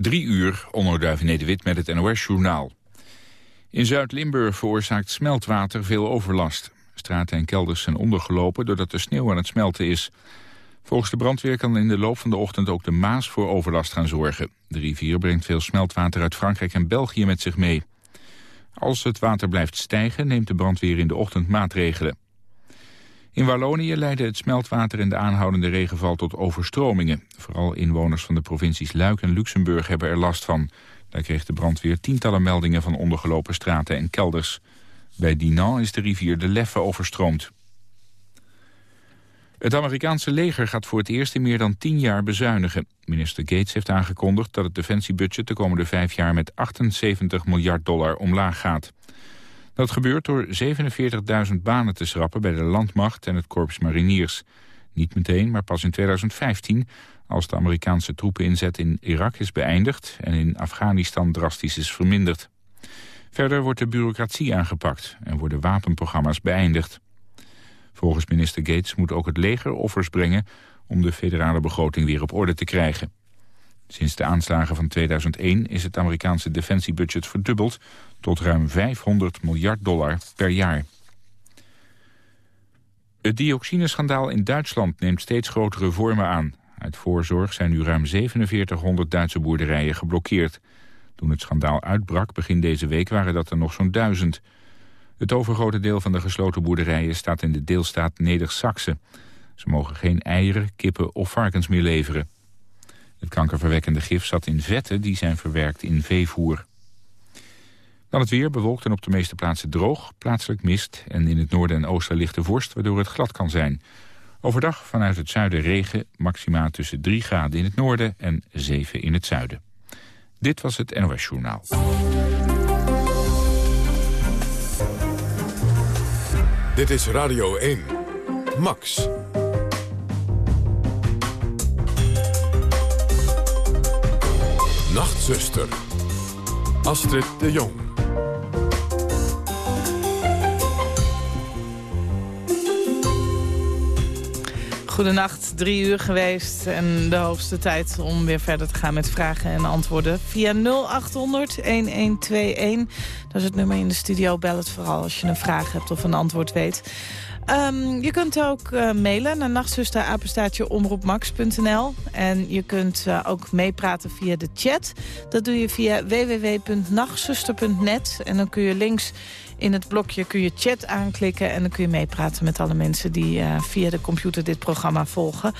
Drie uur, Onno Nederwit met het NOS-journaal. In Zuid-Limburg veroorzaakt smeltwater veel overlast. Straten en kelders zijn ondergelopen doordat de sneeuw aan het smelten is. Volgens de brandweer kan in de loop van de ochtend ook de Maas voor overlast gaan zorgen. De rivier brengt veel smeltwater uit Frankrijk en België met zich mee. Als het water blijft stijgen neemt de brandweer in de ochtend maatregelen. In Wallonië leidde het smeltwater en de aanhoudende regenval tot overstromingen. Vooral inwoners van de provincies Luik en Luxemburg hebben er last van. Daar kreeg de brandweer tientallen meldingen van ondergelopen straten en kelders. Bij Dinan is de rivier de Leffe overstroomd. Het Amerikaanse leger gaat voor het eerst in meer dan tien jaar bezuinigen. Minister Gates heeft aangekondigd dat het defensiebudget de komende vijf jaar met 78 miljard dollar omlaag gaat. Dat gebeurt door 47.000 banen te schrappen bij de landmacht en het korps mariniers. Niet meteen, maar pas in 2015, als de Amerikaanse troepeninzet in Irak is beëindigd en in Afghanistan drastisch is verminderd. Verder wordt de bureaucratie aangepakt en worden wapenprogramma's beëindigd. Volgens minister Gates moet ook het leger offers brengen om de federale begroting weer op orde te krijgen. Sinds de aanslagen van 2001 is het Amerikaanse defensiebudget verdubbeld tot ruim 500 miljard dollar per jaar. Het dioxineschandaal in Duitsland neemt steeds grotere vormen aan. Uit voorzorg zijn nu ruim 4700 Duitse boerderijen geblokkeerd. Toen het schandaal uitbrak begin deze week waren dat er nog zo'n duizend. Het overgrote deel van de gesloten boerderijen staat in de deelstaat Neder-Saxe. Ze mogen geen eieren, kippen of varkens meer leveren. Het kankerverwekkende gif zat in vetten die zijn verwerkt in veevoer. Dan het weer, bewolkt en op de meeste plaatsen droog, plaatselijk mist... en in het noorden en oosten lichte vorst, waardoor het glad kan zijn. Overdag vanuit het zuiden regen, maxima tussen 3 graden in het noorden en 7 in het zuiden. Dit was het NOS Journaal. Dit is Radio 1. Max. Nachtzuster. Astrid de Jong. Goedenacht, drie uur geweest en de hoogste tijd om weer verder te gaan met vragen en antwoorden. Via 0800-1121, dat is het nummer in de studio. Bel het vooral als je een vraag hebt of een antwoord weet. Um, je kunt ook uh, mailen naar nachtzusterapenstaatjeomroepmax.nl. En je kunt uh, ook meepraten via de chat. Dat doe je via www.nachtzuster.net. En dan kun je links in het blokje kun je chat aanklikken en dan kun je meepraten met alle mensen die uh, via de computer dit programma volgen.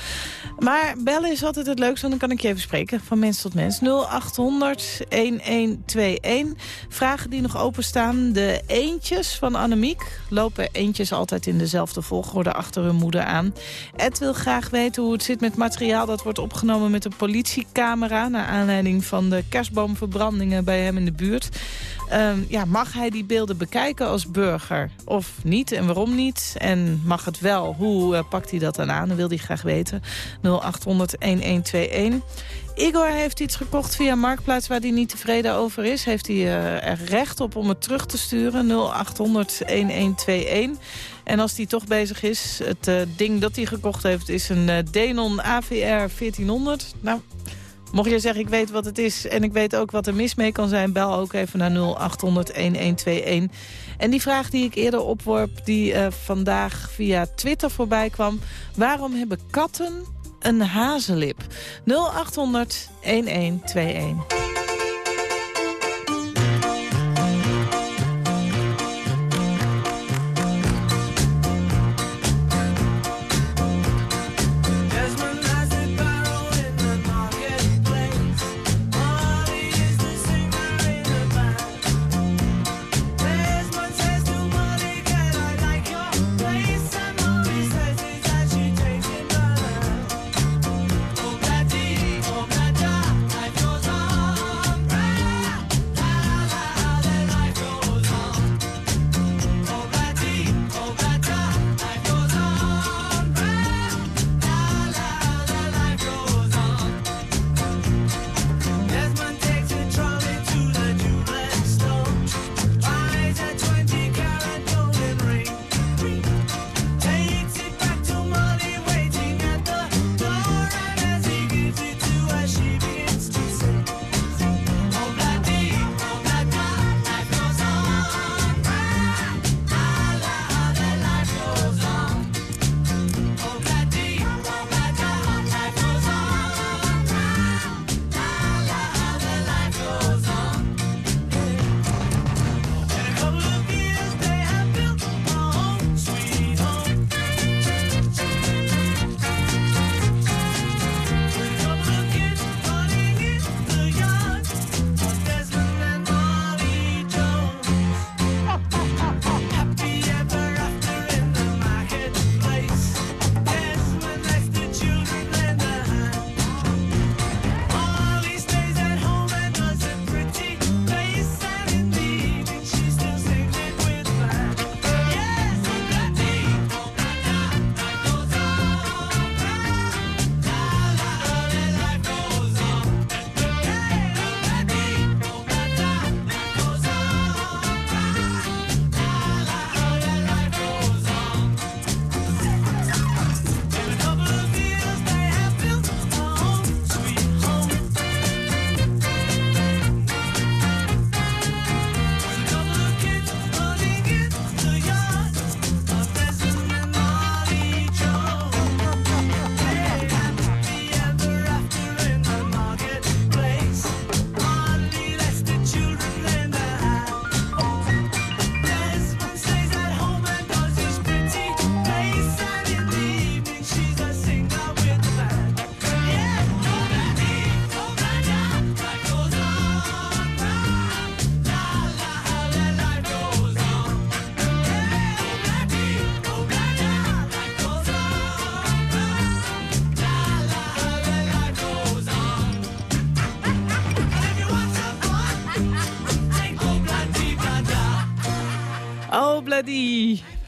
Maar bellen is altijd het leukste, want dan kan ik je even spreken van mens tot mens. 0800 1121. Vragen die nog openstaan. De eentjes van Annemiek lopen eentjes altijd in dezelfde volgorde achter hun moeder aan. Ed wil graag weten hoe het zit met materiaal dat wordt opgenomen met een politiecamera... naar aanleiding van de kerstboomverbrandingen bij hem in de buurt. Um, ja, mag hij die beelden bekijken als burger of niet? En waarom niet? En mag het wel? Hoe uh, pakt hij dat dan aan? Dat wil hij graag weten. 0800-1121. Igor heeft iets gekocht via Marktplaats waar hij niet tevreden over is. Heeft hij uh, er recht op om het terug te sturen. 0800-1121. En als hij toch bezig is, het uh, ding dat hij gekocht heeft... is een Denon AVR 1400. Nou, Mocht je zeggen, ik weet wat het is en ik weet ook wat er mis mee kan zijn... bel ook even naar 0800-1121. En die vraag die ik eerder opworp, die uh, vandaag via Twitter voorbij kwam... waarom hebben katten een hazenlip? 0800-1121.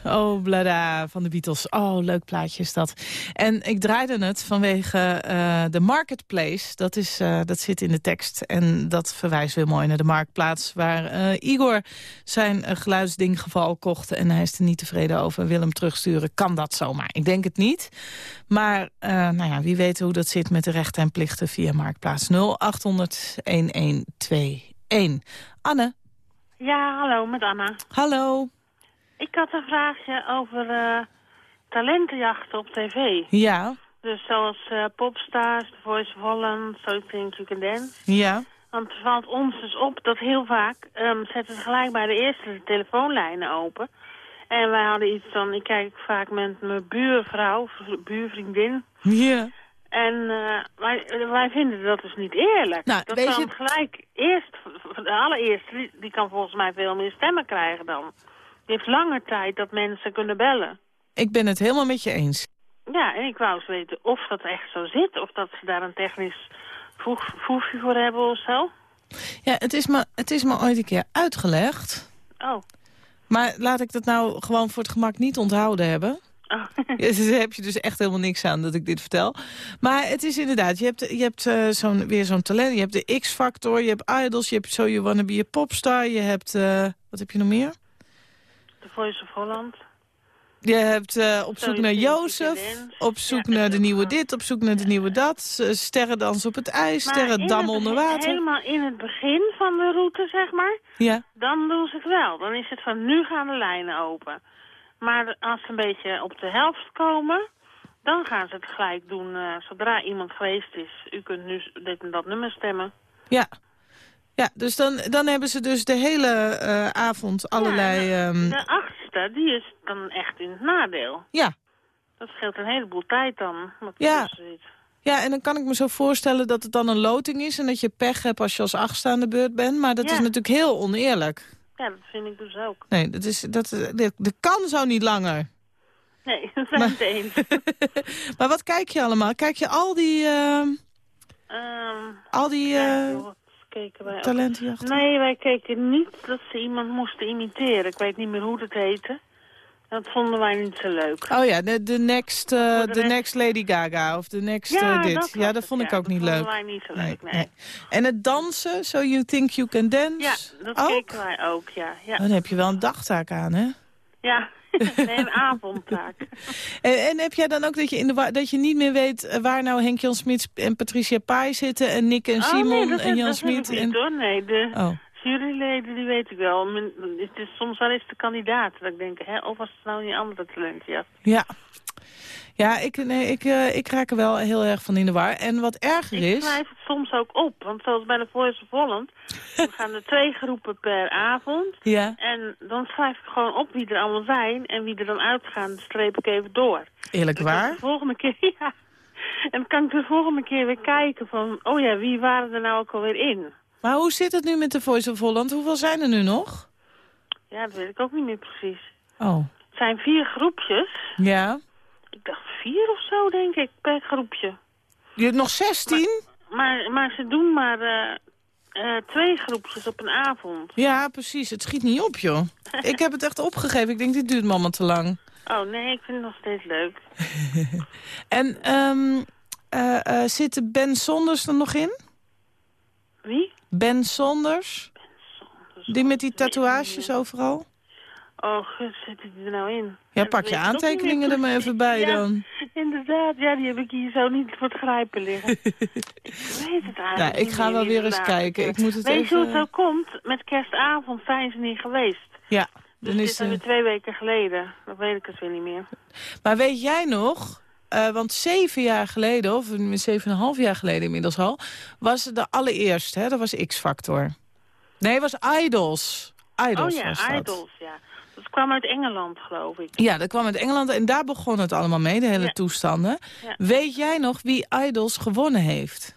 Oh, Blada van de Beatles. Oh, leuk plaatje is dat. En ik draaide het vanwege uh, de Marketplace. Dat, is, uh, dat zit in de tekst. En dat verwijst weer mooi naar de Marktplaats... waar uh, Igor zijn geluidsdinggeval kocht... en hij is er niet tevreden over wil hem terugsturen. Kan dat zomaar? Ik denk het niet. Maar nou ja, wie weet hoe dat zit met de rechten en plichten via Marktplaats. 0800 1121. Anne? Ja, hallo, met Anna. Hallo. Ik had een vraagje over uh, talentenjachten op tv. Ja. Dus zoals uh, Popstars, The Voice of Holland, So You Think You Can Dance. Ja. Want het valt ons dus op dat heel vaak um, zetten ze gelijk bij de eerste de telefoonlijnen open. En wij hadden iets van, ik kijk vaak met mijn buurvrouw, buurvriendin. Ja. En uh, wij, wij vinden dat dus niet eerlijk. Nou, dat weet kan je... gelijk eerst, de allereerste, die kan volgens mij veel meer stemmen krijgen dan. Heeft langer tijd dat mensen kunnen bellen. Ik ben het helemaal met je eens. Ja, en ik wou eens weten of dat echt zo zit. Of dat ze daar een technisch voegje voor hebben of zo. Ja, het is, me, het is me ooit een keer uitgelegd. Oh. Maar laat ik dat nou gewoon voor het gemak niet onthouden hebben. Oh. Ja, daar heb je dus echt helemaal niks aan dat ik dit vertel. Maar het is inderdaad, je hebt, je hebt uh, zo'n weer zo'n talent. Je hebt de X-Factor, je hebt Idols, je hebt So You Wanna Be a Popstar. Je hebt, uh, wat heb je nog meer? The Voice of Holland. Je hebt uh, op zoek naar Jozef, op zoek ja, naar de nieuwe dit, op zoek naar de nieuwe dat. Sterrendans op het ijs, sterrendam onder water. helemaal in het begin van de route, zeg maar, ja. dan doen ze het wel. Dan is het van, nu gaan de lijnen open. Maar als ze een beetje op de helft komen, dan gaan ze het gelijk doen. Uh, zodra iemand geweest is, u kunt nu dit en dat nummer stemmen. Ja. Ja, dus dan, dan hebben ze dus de hele uh, avond allerlei... Ja, um... De achtste, die is dan echt in het nadeel. Ja. Dat scheelt een heleboel tijd dan. Wat ja. Ja, en dan kan ik me zo voorstellen dat het dan een loting is... en dat je pech hebt als je als achtste aan de beurt bent. Maar dat ja. is natuurlijk heel oneerlijk. Ja, dat vind ik dus ook. Nee, dat, is, dat, dat kan zo niet langer. Nee, dat zijn maar... het eens. maar wat kijk je allemaal? Kijk je al die... Uh, um, al die... Uh, ja, keken wij? Nee, wij keken niet dat ze iemand moesten imiteren. Ik weet niet meer hoe dat heette. Dat vonden wij niet zo leuk. Oh ja, de, de next, uh, de next... next Lady Gaga of de next ja, dit. Dat ja, dat vond het, ik ook niet dat leuk. Dat vonden wij niet zo leuk, nee. nee. En het dansen, So You Think You Can Dance? Ja, dat ook? keken wij ook, ja. ja. Dan heb je wel een dagtaak aan, hè? Ja, nee, een avondtaak. en, en, heb jij dan ook dat je, in de dat je niet meer weet waar nou Henk-Jan Smit en Patricia Pai zitten... en Nick en Simon oh, nee, dat en Jan dat Smit? en... Hoor, nee. De oh. juryleden, die weet ik wel. Het is soms wel eens de kandidaat. Dat ik denk, hè, of was het nou een andere talent, ja. Ja. Ja, ik, nee, ik, uh, ik raak er wel heel erg van in de war. En wat erger is... Ik schrijf het soms ook op. Want zoals bij de Voice of Holland... dan gaan er twee groepen per avond. Ja. En dan schrijf ik gewoon op wie er allemaal zijn. En wie er dan uitgaan, dan streep ik even door. Eerlijk dus waar? De volgende keer, ja. En dan kan ik de volgende keer weer kijken van... oh ja, wie waren er nou ook alweer in? Maar hoe zit het nu met de Voice of Holland? Hoeveel zijn er nu nog? Ja, dat weet ik ook niet meer precies. Oh. Het zijn vier groepjes. Ja. Ik dacht vier of zo, denk ik, per groepje. Je hebt nog zestien? Maar, maar, maar, ze doen maar uh, uh, twee groepjes op een avond. Ja, precies. Het schiet niet op, joh. ik heb het echt opgegeven. Ik denk, dit duurt allemaal te lang. Oh, nee, ik vind het nog steeds leuk. en um, uh, zit Ben Sonders er nog in? Wie? Ben Sonders. Ben Sonders. Die met die tatoeages overal? Oh, gut, zit die er nou in? Ja, pak je aantekeningen er maar even bij ja, dan. inderdaad. Ja, die heb ik hier zo niet voor het grijpen liggen. ik weet het eigenlijk nou, ik ga wel weer eens kijken. Ik moet het weet even... je hoe het zo komt? Met kerstavond zijn ze niet geweest. Ja. Dan dus is het weer twee weken geleden. Dan weet ik het weer niet meer. Maar weet jij nog... Uh, want zeven jaar geleden, of zeven en een half jaar geleden inmiddels al... was het de allereerste, hè? Dat was X-Factor. Nee, het was Idols. Idols oh ja, was dat. Idols, ja. Dat kwam uit Engeland, geloof ik. Ja, dat kwam uit Engeland en daar begon het allemaal mee, de hele ja. toestanden. Ja. Weet jij nog wie Idols gewonnen heeft?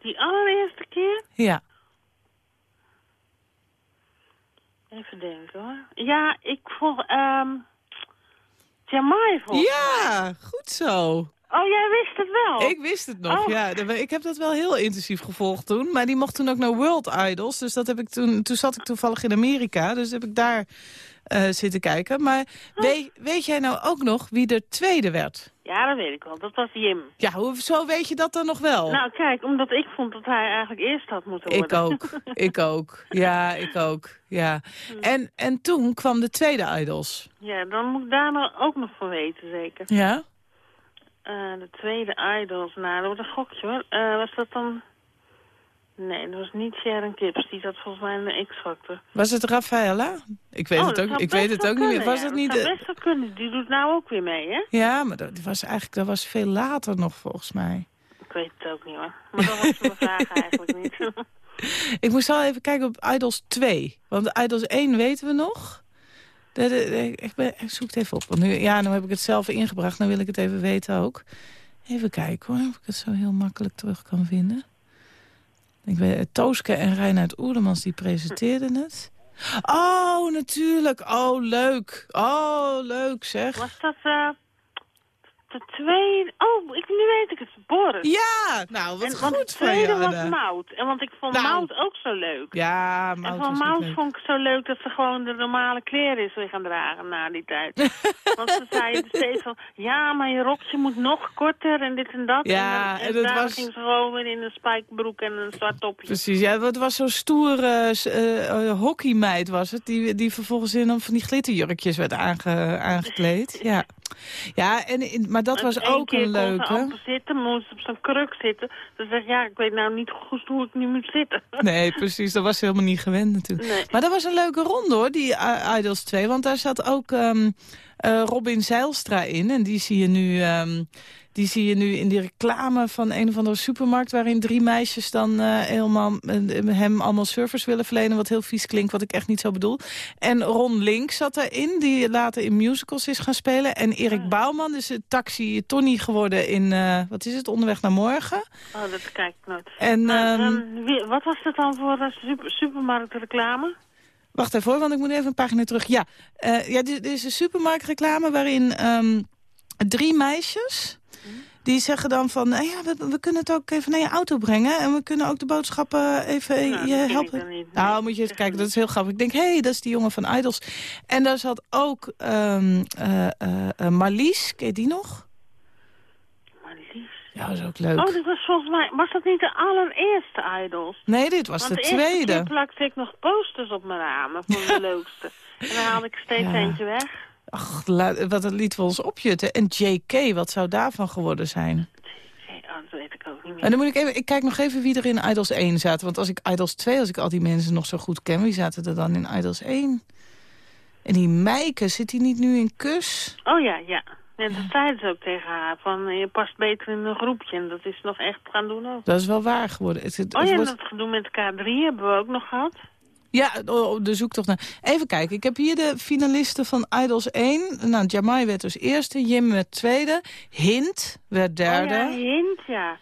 Die allereerste keer? Ja. Even denken hoor. Ja, ik volg... Um, Jamai volgens Ja, goed zo. Oh, jij wist het wel? Ik wist het nog, Oh. ja. Ik heb dat wel heel intensief gevolgd toen. Maar die mocht toen ook naar World Idols. Dus dat heb ik toen, toen zat ik toevallig in Amerika. Dus heb ik daar eh, zitten kijken. Maar weet, weet jij nou ook nog wie de tweede werd? Ja, dat weet ik wel. Dat was Jim. Ja, hoezo weet je dat dan nog wel? Nou, kijk, omdat ik vond dat hij eigenlijk eerst had moeten ik worden. ook, ik ook. Ja, ik ook, ja. En, en toen kwam de tweede Idols. Ja, dan moet ik daar nou ook nog van weten, zeker. Ja? Eh, de tweede Idols, nou, dat wordt een gokje hoor. Eh, was dat dan... Nee, dat was niet Sharon Kips. Die zat volgens mij in de X-Factor. Was het Rafaela? Ik weet Oh, het dat ook, zou ik weet het ook niet meer. Was ja. het niet... zou de- best wel kunnen. Die doet nou ook weer mee, hè? Ja, maar dat was eigenlijk dat was veel later nog volgens mij. Ik weet het ook niet hoor. Maar dat was mijn vraag eigenlijk niet. Ik moest wel even kijken op Idols 2. Want Idols 1 weten we nog. Ik, ben, ik zoek het even op. Want nu, ja, nu heb ik het zelf ingebracht. Dan wil ik het even weten ook. Even kijken hoor, of ik het zo heel makkelijk terug kan vinden. Ik weet, Tooske en Reinhard Oerlemans die presenteerden het. Oh, natuurlijk. Oh, leuk. Oh, leuk zeg. was dat eh, de tweede... Oh, ik, nu weet ik het. Boris. Ja, nou, wat en, want goed de van tweede was Anne. Mout. En want ik vond Nou. Mout ook zo leuk. Ja, En Mout van was ook Mout vond ik zo leuk dat ze gewoon de normale kleren is weer gaan dragen na die tijd. Want ze zei steeds van, ja, maar je rokje moet nog korter en dit en dat. Ja, en, en dan, het daarna was- ging ze gewoon weer in een spijkerbroek en een zwart topje. Precies, ja, het was zo'n stoere eh, eh, hockeymeid was het... Die, die vervolgens in een van die glitterjurkjes werd aange, aangekleed. Ja, ja en, maar dat was ook een leuke. zitten, moest op zo'n kruk zitten. Ze zegt, ja, ik weet nou niet goed hoe ik nu moet zitten. Nee, precies, dat was ze helemaal niet gewend natuurlijk. Nee. Maar dat was een leuke ronde hoor, die Idols 2. Want daar zat ook ehm, eh, Robin Zeilstra in. En die zie je nu... ehm, die zie je nu in die reclame van een of andere supermarkt... waarin drie meisjes dan eh, helemaal eh, hem allemaal service willen verlenen... wat heel vies klinkt, wat ik echt niet zo bedoel. En Ron Link zat erin, die later in musicals is gaan spelen. En Erik Bouwman is het taxi Tony geworden in... eh, wat is het, Onderweg naar Morgen. Oh, dat kijk ik nooit. En, Maar, ehm, wie- wat was dat dan voor super, supermarktreclame? Wacht even hoor, want ik moet even een pagina terug. Ja, eh, ja dit, dit is een supermarktreclame waarin ehm, drie meisjes... Die zeggen dan van, nou ja, we, we kunnen het ook even naar je auto brengen... en we kunnen ook de boodschappen even Nou, je helpen. niet. Nou, Nee, moet je eens kijken, dat is heel grappig. Ik denk, hé, hey, dat is die jongen van Idols. En daar zat ook ehm eh, eh, Marlies, ken je die nog? Ja, dat is ook leuk. Oh, dit was volgens mij... Was dat niet de allereerste Idols? nee, dit was Want de de eerste keer tweede. plakte ik nog posters op mijn ramen voor de leukste. En dan haalde ik steeds Ja. eentje weg. Ach, wat een lied we ons opjutten. En JK, wat zou daarvan geworden zijn? Oh, dat weet ik ook niet meer. En dan moet ik even, ik kijk nog even wie er in Idols 1 zaten. Want als ik Idols 2, als ik al die mensen nog zo goed ken, wie zaten er dan in Idols 1? En die Meike, zit die niet nu in kus? Oh ja, ja. Ja, dat zeiden ze ook tegen haar. Van, je past beter in een groepje. En dat is nog echt gaan doen ook. Dat is wel waar geworden. Het, het, Oh het ja, wordt- dat gedoe met K3 hebben we ook nog gehad. Ja, oh, de zoektocht naar... Even kijken, ik heb hier de finalisten van Idols 1. Nou, Jamai werd dus eerste, Jim werd tweede. Hint werd derde. Oh ja, hint, ja.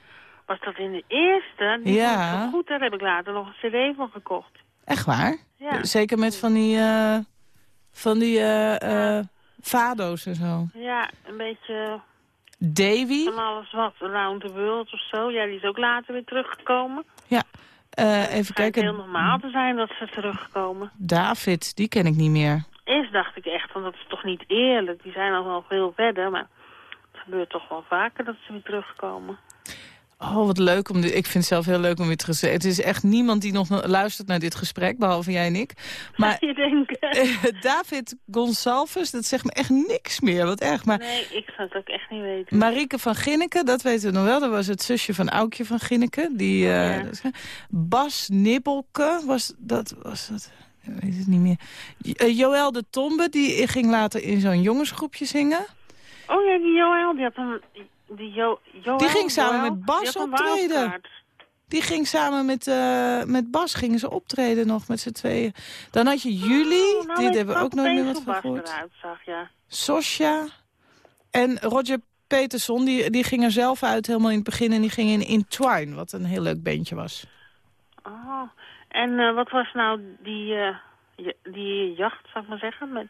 Was dat in de eerste? Die Ja. goed, daar heb ik later nog een cd van gekocht. Echt waar? Ja. Zeker met van die... eh, van die eh, fado's en zo. Ja, een beetje Davy. van alles wat. Around the World of zo. Ja, die is ook later weer teruggekomen. Ja. Eh, even Het kijken. heel normaal te zijn dat ze terugkomen. David, die ken ik niet meer. Eerst dacht ik echt, van dat is toch niet eerlijk. Die zijn al wel veel verder, maar het gebeurt toch wel vaker dat ze weer terugkomen. Oh, wat leuk. Om dit, ik vind het zelf heel leuk om weer te Het is echt niemand die nog luistert naar dit gesprek, behalve jij en ik. Maar je denkt... eh, David Gonsalves, dat zegt me echt niks meer. Wat erg. Maar Nee, ik zou het ook echt niet weten. Marieke van Ginneken, dat weten we nog wel. Dat was het zusje van Aukje van Ginneken. Die, eh, Ja. dat is- Bas Nibbelke, was dat... Was dat ik weet het niet meer. Eh, Joël de Tombe, die ging later in zo'n jongensgroepje zingen. Oh ja, die Joël, die had een... Die, jo, Die ging samen met Bas die optreden. Die ging samen met, eh, met Bas gingen ze optreden nog met z'n tweeën. Dan had je Julie, Oh, nou die hebben we ook nooit meer wat van gehoord. ja. Sosja en Roger Peterson, die, die ging er zelf uit helemaal in het begin. En die ging in Intwine, wat een heel leuk bandje was. Oh, en eh, wat was nou die, eh, j- die jacht, zou ik maar zeggen? Met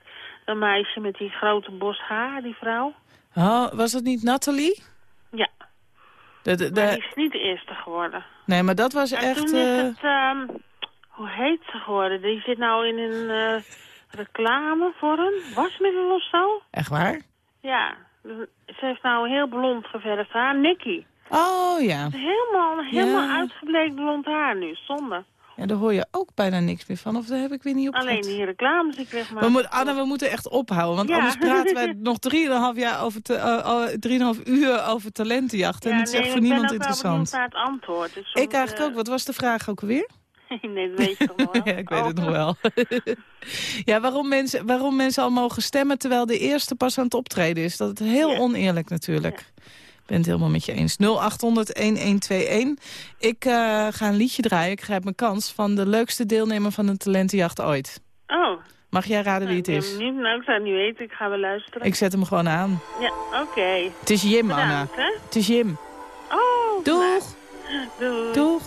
een meisje met die grote bos haar, die vrouw? Oh, was dat niet Nathalie? Ja, De, de, de- maar die is niet de eerste geworden. nee, maar dat was En echt... toen is eh, het, ehm, hoe heet ze geworden? Die zit nou in een eh, reclame voor een wasmiddel of zo. Echt waar? Ja, ze heeft nou heel blond geverfd haar. Nicky. Oh ja. Helemaal, helemaal Ja. uitgebleekt blond haar nu, zonde. Ja. Daar hoor je ook bijna niks meer van. Of daar heb ik weer niet op Alleen die reclames die kreeg maar. We moeten, Anna, we moeten echt ophouden. Want Ja. anders praten wij nog 3,5 jaar over te, eh, eh, 3,5 uur over talentenjachten. en het is echt voor ik niemand interessant. naar het antwoord. Dus Ik eigenlijk eh, ook. Wat was de vraag ook alweer? nee, dat weet je toch nog wel? ja, ik weet het Oh. nog wel. ja, waarom mensen, waarom mensen al mogen stemmen terwijl de eerste pas aan het optreden is. Dat is heel Ja. oneerlijk natuurlijk. Ik ben het helemaal met je eens. 0800-1121. Ik eh, ga een liedje draaien. Ik grijp mijn kans van de leukste deelnemer van een talentenjacht ooit. Oh, Mag jij raden wie ik het ben is? benieuwd. Nou, ik zou het niet weten. Ik ga wel luisteren. Ik zet hem gewoon aan. Ja, oké. Het is Jim, Anna. Hè? Het is Jim. Oh, Doeg, nou, doei. doeg.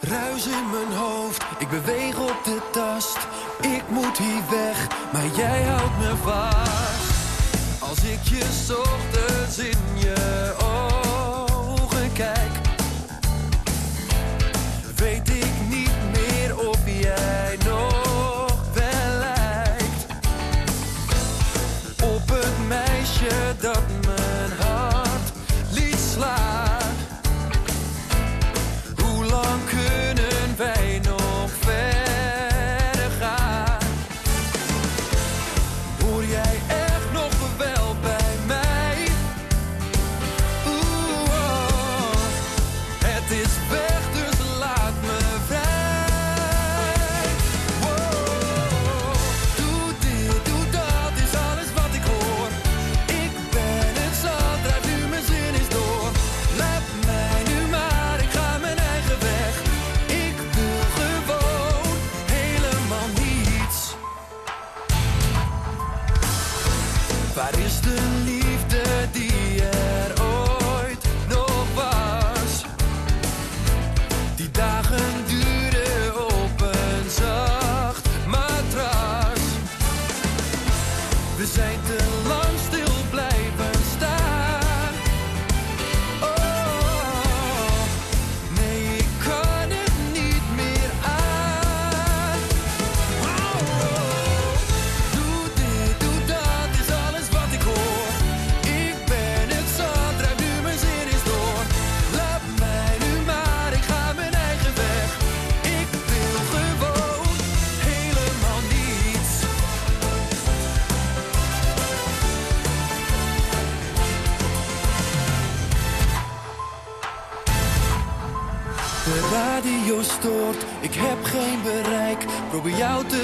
Ruis in mijn hoofd, ik beweeg op de tast. Ik moet hier weg, maar jij houdt me vast. Als ik je ochtends in je ogen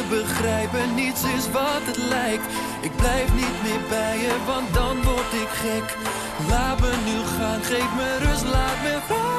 begrijpen, niets is wat het lijkt. Ik blijf niet meer bij je, want dan word ik gek. Laat me nu gaan, geef me rust, laat me gaan.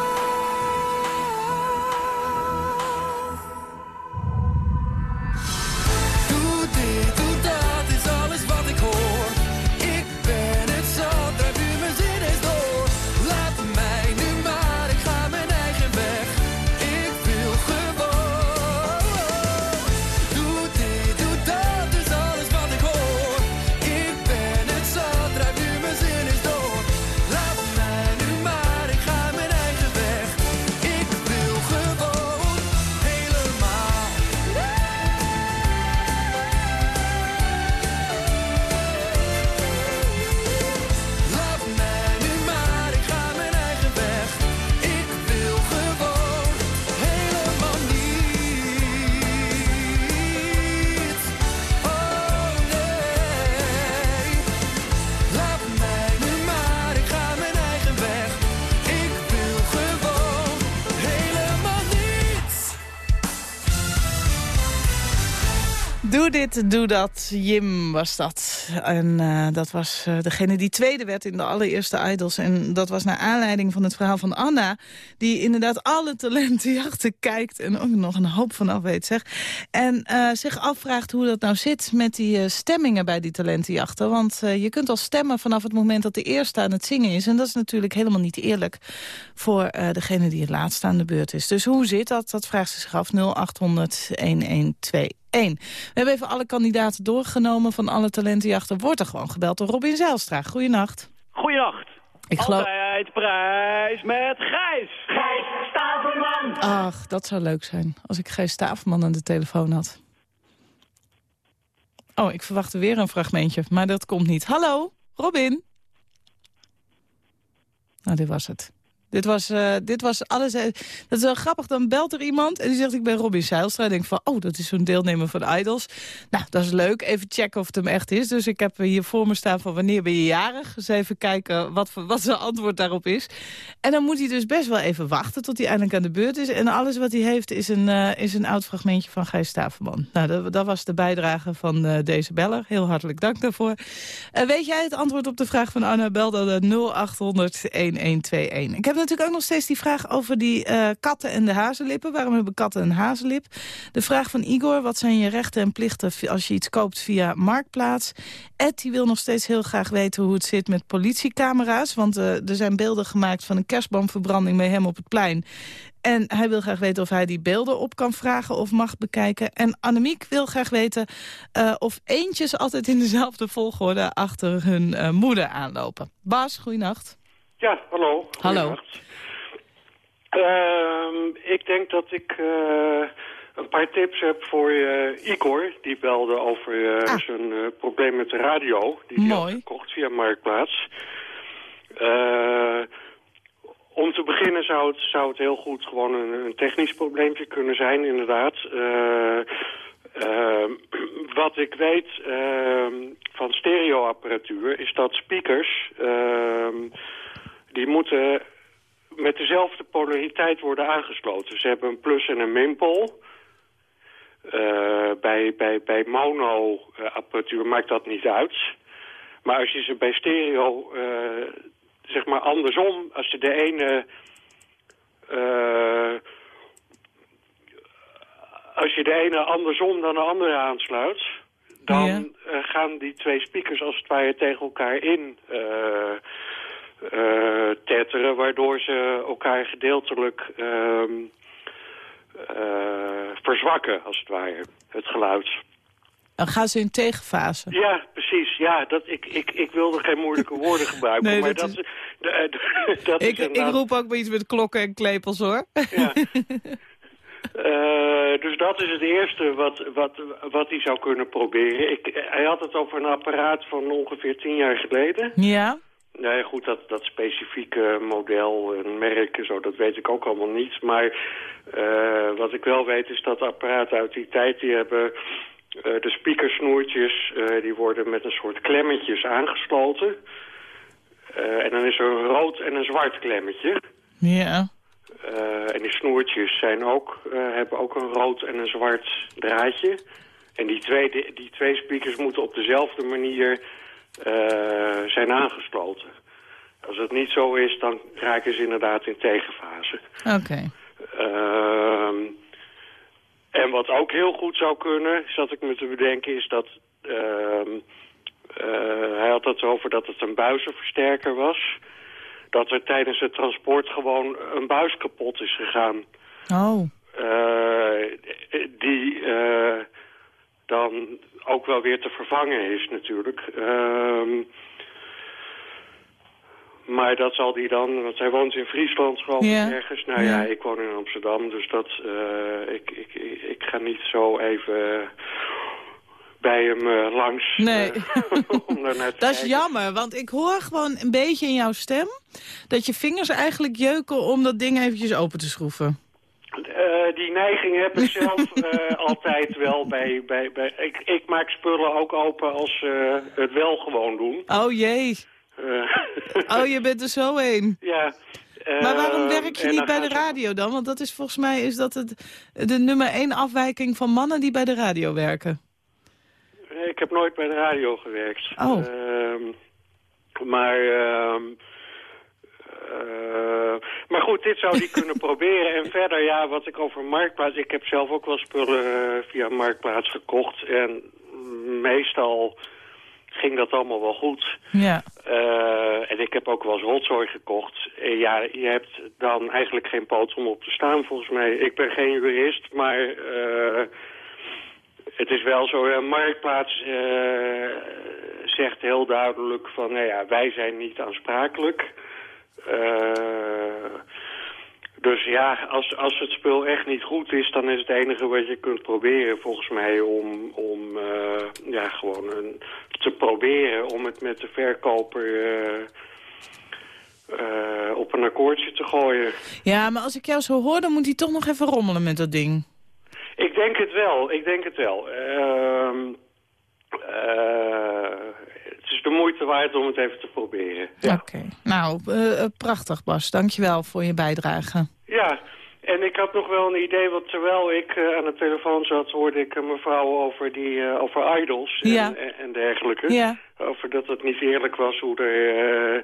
Dit, doe dat. Jim was dat. En eh, dat was eh, degene die tweede werd in de allereerste Idols. En dat was naar aanleiding van het verhaal van Anna... die inderdaad alle talentenjachten kijkt... en ook nog een hoop van af weet, zeg. En eh, zich afvraagt hoe dat nou zit met die stemmingen bij die talentenjachten. Want je kunt al stemmen vanaf het moment dat de eerste aan het zingen is. En dat is natuurlijk helemaal niet eerlijk voor degene die het laatst aan de beurt is. Dus hoe zit dat? Dat vraagt ze zich af 0800 1121. We hebben even alle kandidaten doorgenomen van alle talentenjachten. Wordt er gewoon gebeld door Robin Zijlstra. Goeienacht. Goeienacht. Ik geloof... Altijd Kwaliteitsprijs met Gijs. Gijs Staverman. Ach, dat zou leuk zijn als ik Gijs Staverman aan de telefoon had. Oh, ik verwachtte weer een fragmentje, maar dat komt niet. Hallo, Robin. Nou, dit was het. Dit was, uh, dit was alles. Uh, dat is wel grappig. Dan belt er iemand en die zegt: Ik ben Robin Seilstra. En denk van: Oh, dat is zo'n deelnemer van Idols. Nou, dat is leuk. Even checken of het hem echt is. Dus ik heb hier voor me staan van: Wanneer ben je jarig? Dus even kijken wat, wat zijn antwoord daarop is. En dan moet hij dus best wel even wachten tot hij eindelijk aan de beurt is. En alles wat hij heeft is een, uh, is een oud fragmentje van Gijs Staverman. Nou, dat, dat was de bijdrage van deze beller. Heel hartelijk dank daarvoor. weet jij het antwoord op de vraag van Anna? Bel dan 0800 1121. Ik heb natuurlijk ook nog steeds die vraag over die uh, katten en de hazenlippen. Waarom hebben katten een hazenlip? De vraag van Igor, wat zijn je rechten en plichten als je iets koopt via Marktplaats? Ed die wil nog steeds heel graag weten hoe het zit met politiecamera's. Want uh, er zijn beelden gemaakt van een kerstboomverbranding bij hem op het plein. En hij wil graag weten of hij die beelden op kan vragen of mag bekijken. En Annemiek wil graag weten uh, of eentjes altijd in dezelfde volgorde achter hun moeder aanlopen. Bas, goeienacht. Ja, hallo. Hallo. Uh, ik denk dat ik uh, een paar tips heb voor uh, Igor. Die belde over uh, ah. zijn probleem met de radio. Die hij had gekocht via Marktplaats. om te beginnen zou het, zou het heel goed gewoon een, een technisch probleempje kunnen zijn, inderdaad. ehm, wat ik weet ehm, van stereoapparatuur is dat speakers ehm, die moeten met dezelfde polariteit worden aangesloten. Ze hebben een plus- en een minpool. Uh, bij, bij, bij mono-apparatuur maakt dat niet uit. Maar als je ze bij stereo, uh, zeg maar andersom, als je de ene... Uh, als je de ene andersom dan de andere aansluit... dan ja. gaan die twee speakers als het ware tegen elkaar in uh, tetteren, waardoor ze elkaar gedeeltelijk uh, uh, verzwakken, als het ware, het geluid. Dan gaan ze in tegenfase. Ja, precies. Ja, dat, ik, ik, ik wilde geen moeilijke woorden gebruiken. nee, maar dat, dat, is... dat ik, ik roep ook maar iets met klokken en klepels, hoor. Ja. Uh, dus dat is het eerste wat, wat, wat hij zou kunnen proberen. Ik, hij had het over een apparaat van ongeveer tien jaar geleden. Ja. Nee, goed, dat, dat specifieke model en merk en zo, dat weet ik ook allemaal niet. Maar uh, wat ik wel weet is dat apparaten uit die tijd, die hebben uh, de speakersnoertjes, uh, die worden met een soort klemmetjes aangesloten. en dan is er een rood en een zwart klemmetje. Ja. en die snoertjes zijn ook, hebben ook een rood en een zwart draadje. En die twee, die, die twee speakers moeten op dezelfde manier zijn aangesloten. Als het niet zo is, dan raken ze inderdaad in tegenfase. Oké. Okay. Uh, en wat ook heel goed zou kunnen, zat ik me te bedenken, is dat... Uh, hij had het over dat het een buizenversterker was. Dat er tijdens het transport gewoon een buis kapot is gegaan. Oh. die dan ook wel weer te vervangen is natuurlijk. Uh, maar dat zal die dan, want hij woont in Friesland gewoon ja. ergens. Nou ja. ja. ik woon in Amsterdam, dus dat, uh, ik, ik, ik, ik, ga niet zo even bij hem uh, langs. Nee. om te dat is jammer, want ik hoor gewoon een beetje in jouw stem... dat je vingers eigenlijk jeuken om dat ding eventjes open te schroeven. Uh, die neiging heb ik zelf uh, altijd wel bij... bij, bij ik, ik maak spullen ook open als ze uh, het wel gewoon doen. Oh jee. oh, je bent er zo een. Ja. maar waarom werk je niet bij de radio dan? Want dat is volgens mij is dat het, de nummer één afwijking van mannen die bij de radio werken. Ik heb nooit bij de radio gewerkt. Oh. Ehm, maar... uh, maar goed, dit zou die kunnen proberen. En verder, ja, wat ik over Marktplaats... Ik heb zelf ook wel spullen uh, via Marktplaats gekocht. En meestal ging dat allemaal wel goed. Ja. Uh, en ik heb ook wel eens rotzooi gekocht. Ja, je hebt dan eigenlijk geen poot om op te staan, volgens mij. Ik ben geen jurist, maar... het is wel zo, Marktplaats zegt heel duidelijk van... Nou ja, wij zijn niet aansprakelijk... Eh, dus ja, als, als het spul echt niet goed is, dan is het enige wat je kunt proberen volgens mij om, om eh, ja, gewoon een, te proberen om het met de verkoper eh, op een akkoordje te gooien. Ja, maar als ik jou zo hoor, dan moet hij toch nog even rommelen met dat ding. Ik denk het wel, ik denk het wel. Het is de moeite waard om het even te proberen. Ja. Oké. Nou, eh, eh, prachtig Bas. Dankjewel voor je bijdrage. Ja, en ik had nog wel een idee, want terwijl ik eh, aan de telefoon zat... hoorde ik een mevrouw over, die, eh, over idols en, Ja. en, en dergelijke. Ja. Over dat het niet eerlijk was hoe er... eh,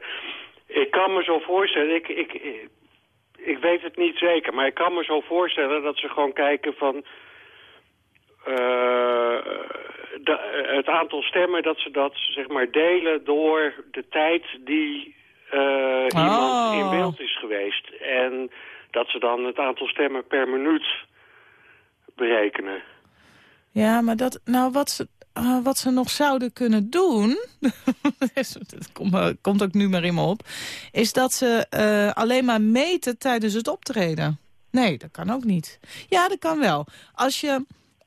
ik kan me zo voorstellen, ik, ik, ik weet het niet zeker... maar ik kan me zo voorstellen dat ze gewoon kijken van... eh, de- het aantal stemmen dat ze dat zeg maar delen door de tijd die eh, iemand in beeld is geweest. En dat ze dan het aantal stemmen per minuut berekenen. Ja, maar dat, nou, wat, ze, eh, wat ze nog zouden kunnen doen... dat komt, komt ook nu maar in me op... is dat ze alleen maar meten tijdens het optreden. Nee, dat kan ook niet. Ja, dat kan wel. Als je,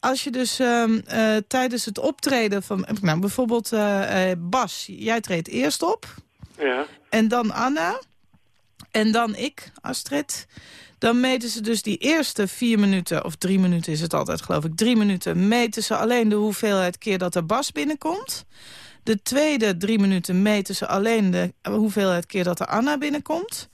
als je dus ehm, eh, tijdens het optreden van... Nou, bijvoorbeeld eh, eh, Bas, jij treedt eerst op... Ja, En dan Anna. En dan ik, Astrid. Dan meten ze dus die eerste vier minuten, of drie minuten is het altijd geloof ik. Drie minuten meten ze alleen de hoeveelheid keer dat er Bas binnenkomt. De tweede drie minuten meten ze alleen de hoeveelheid keer dat er Anna binnenkomt.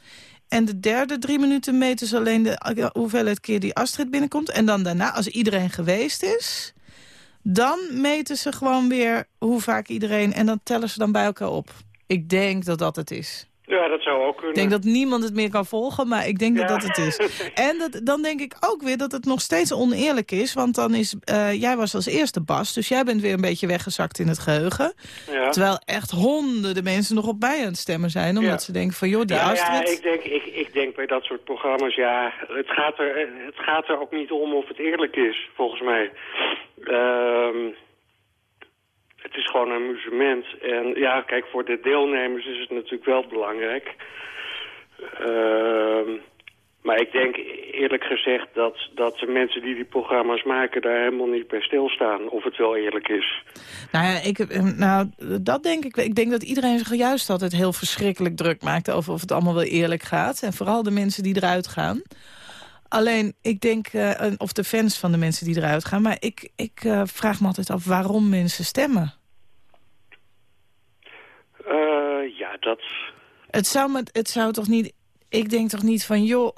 En de derde drie minuten meten ze alleen de hoeveelheid keer die Astrid binnenkomt. En dan daarna, als iedereen geweest is... dan meten ze gewoon weer hoe vaak iedereen... en dan tellen ze dan bij elkaar op. Ik denk dat dat het is. Ja dat zou ook kunnen. Ik denk dat niemand het meer kan volgen, maar ik denk dat Ja. dat het is. En dat, dan denk ik ook weer dat het nog steeds oneerlijk is. Want dan is, eh, jij was als eerste Bas, dus jij bent weer een beetje weggezakt in het geheugen. ja. Terwijl echt honderden mensen nog op mij aan het stemmen zijn. Omdat Ja. ze denken van, joh, die Astrid... ja, ik denk, ik, ik denk bij dat soort programma's, ja, het gaat, er, het gaat er ook niet om of het eerlijk is, volgens mij. Ehm, het is gewoon een amusement. En ja, kijk, voor de deelnemers is het natuurlijk wel belangrijk. Ehm, maar ik denk eerlijk gezegd dat, dat de mensen die die programma's maken daar helemaal niet bij stilstaan. Of het wel eerlijk is. Nou ja, ik, eh, nou, dat denk ik. Ik denk dat iedereen zich juist altijd heel verschrikkelijk druk maakt... over of het allemaal wel eerlijk gaat. En vooral de mensen die eruit gaan. Alleen, ik denk, eh, of de fans van de mensen die eruit gaan... maar ik, ik eh, vraag me altijd af waarom mensen stemmen. Eh, ja, dat... Het zou, me, het zou toch niet... Ik denk toch niet van, joh...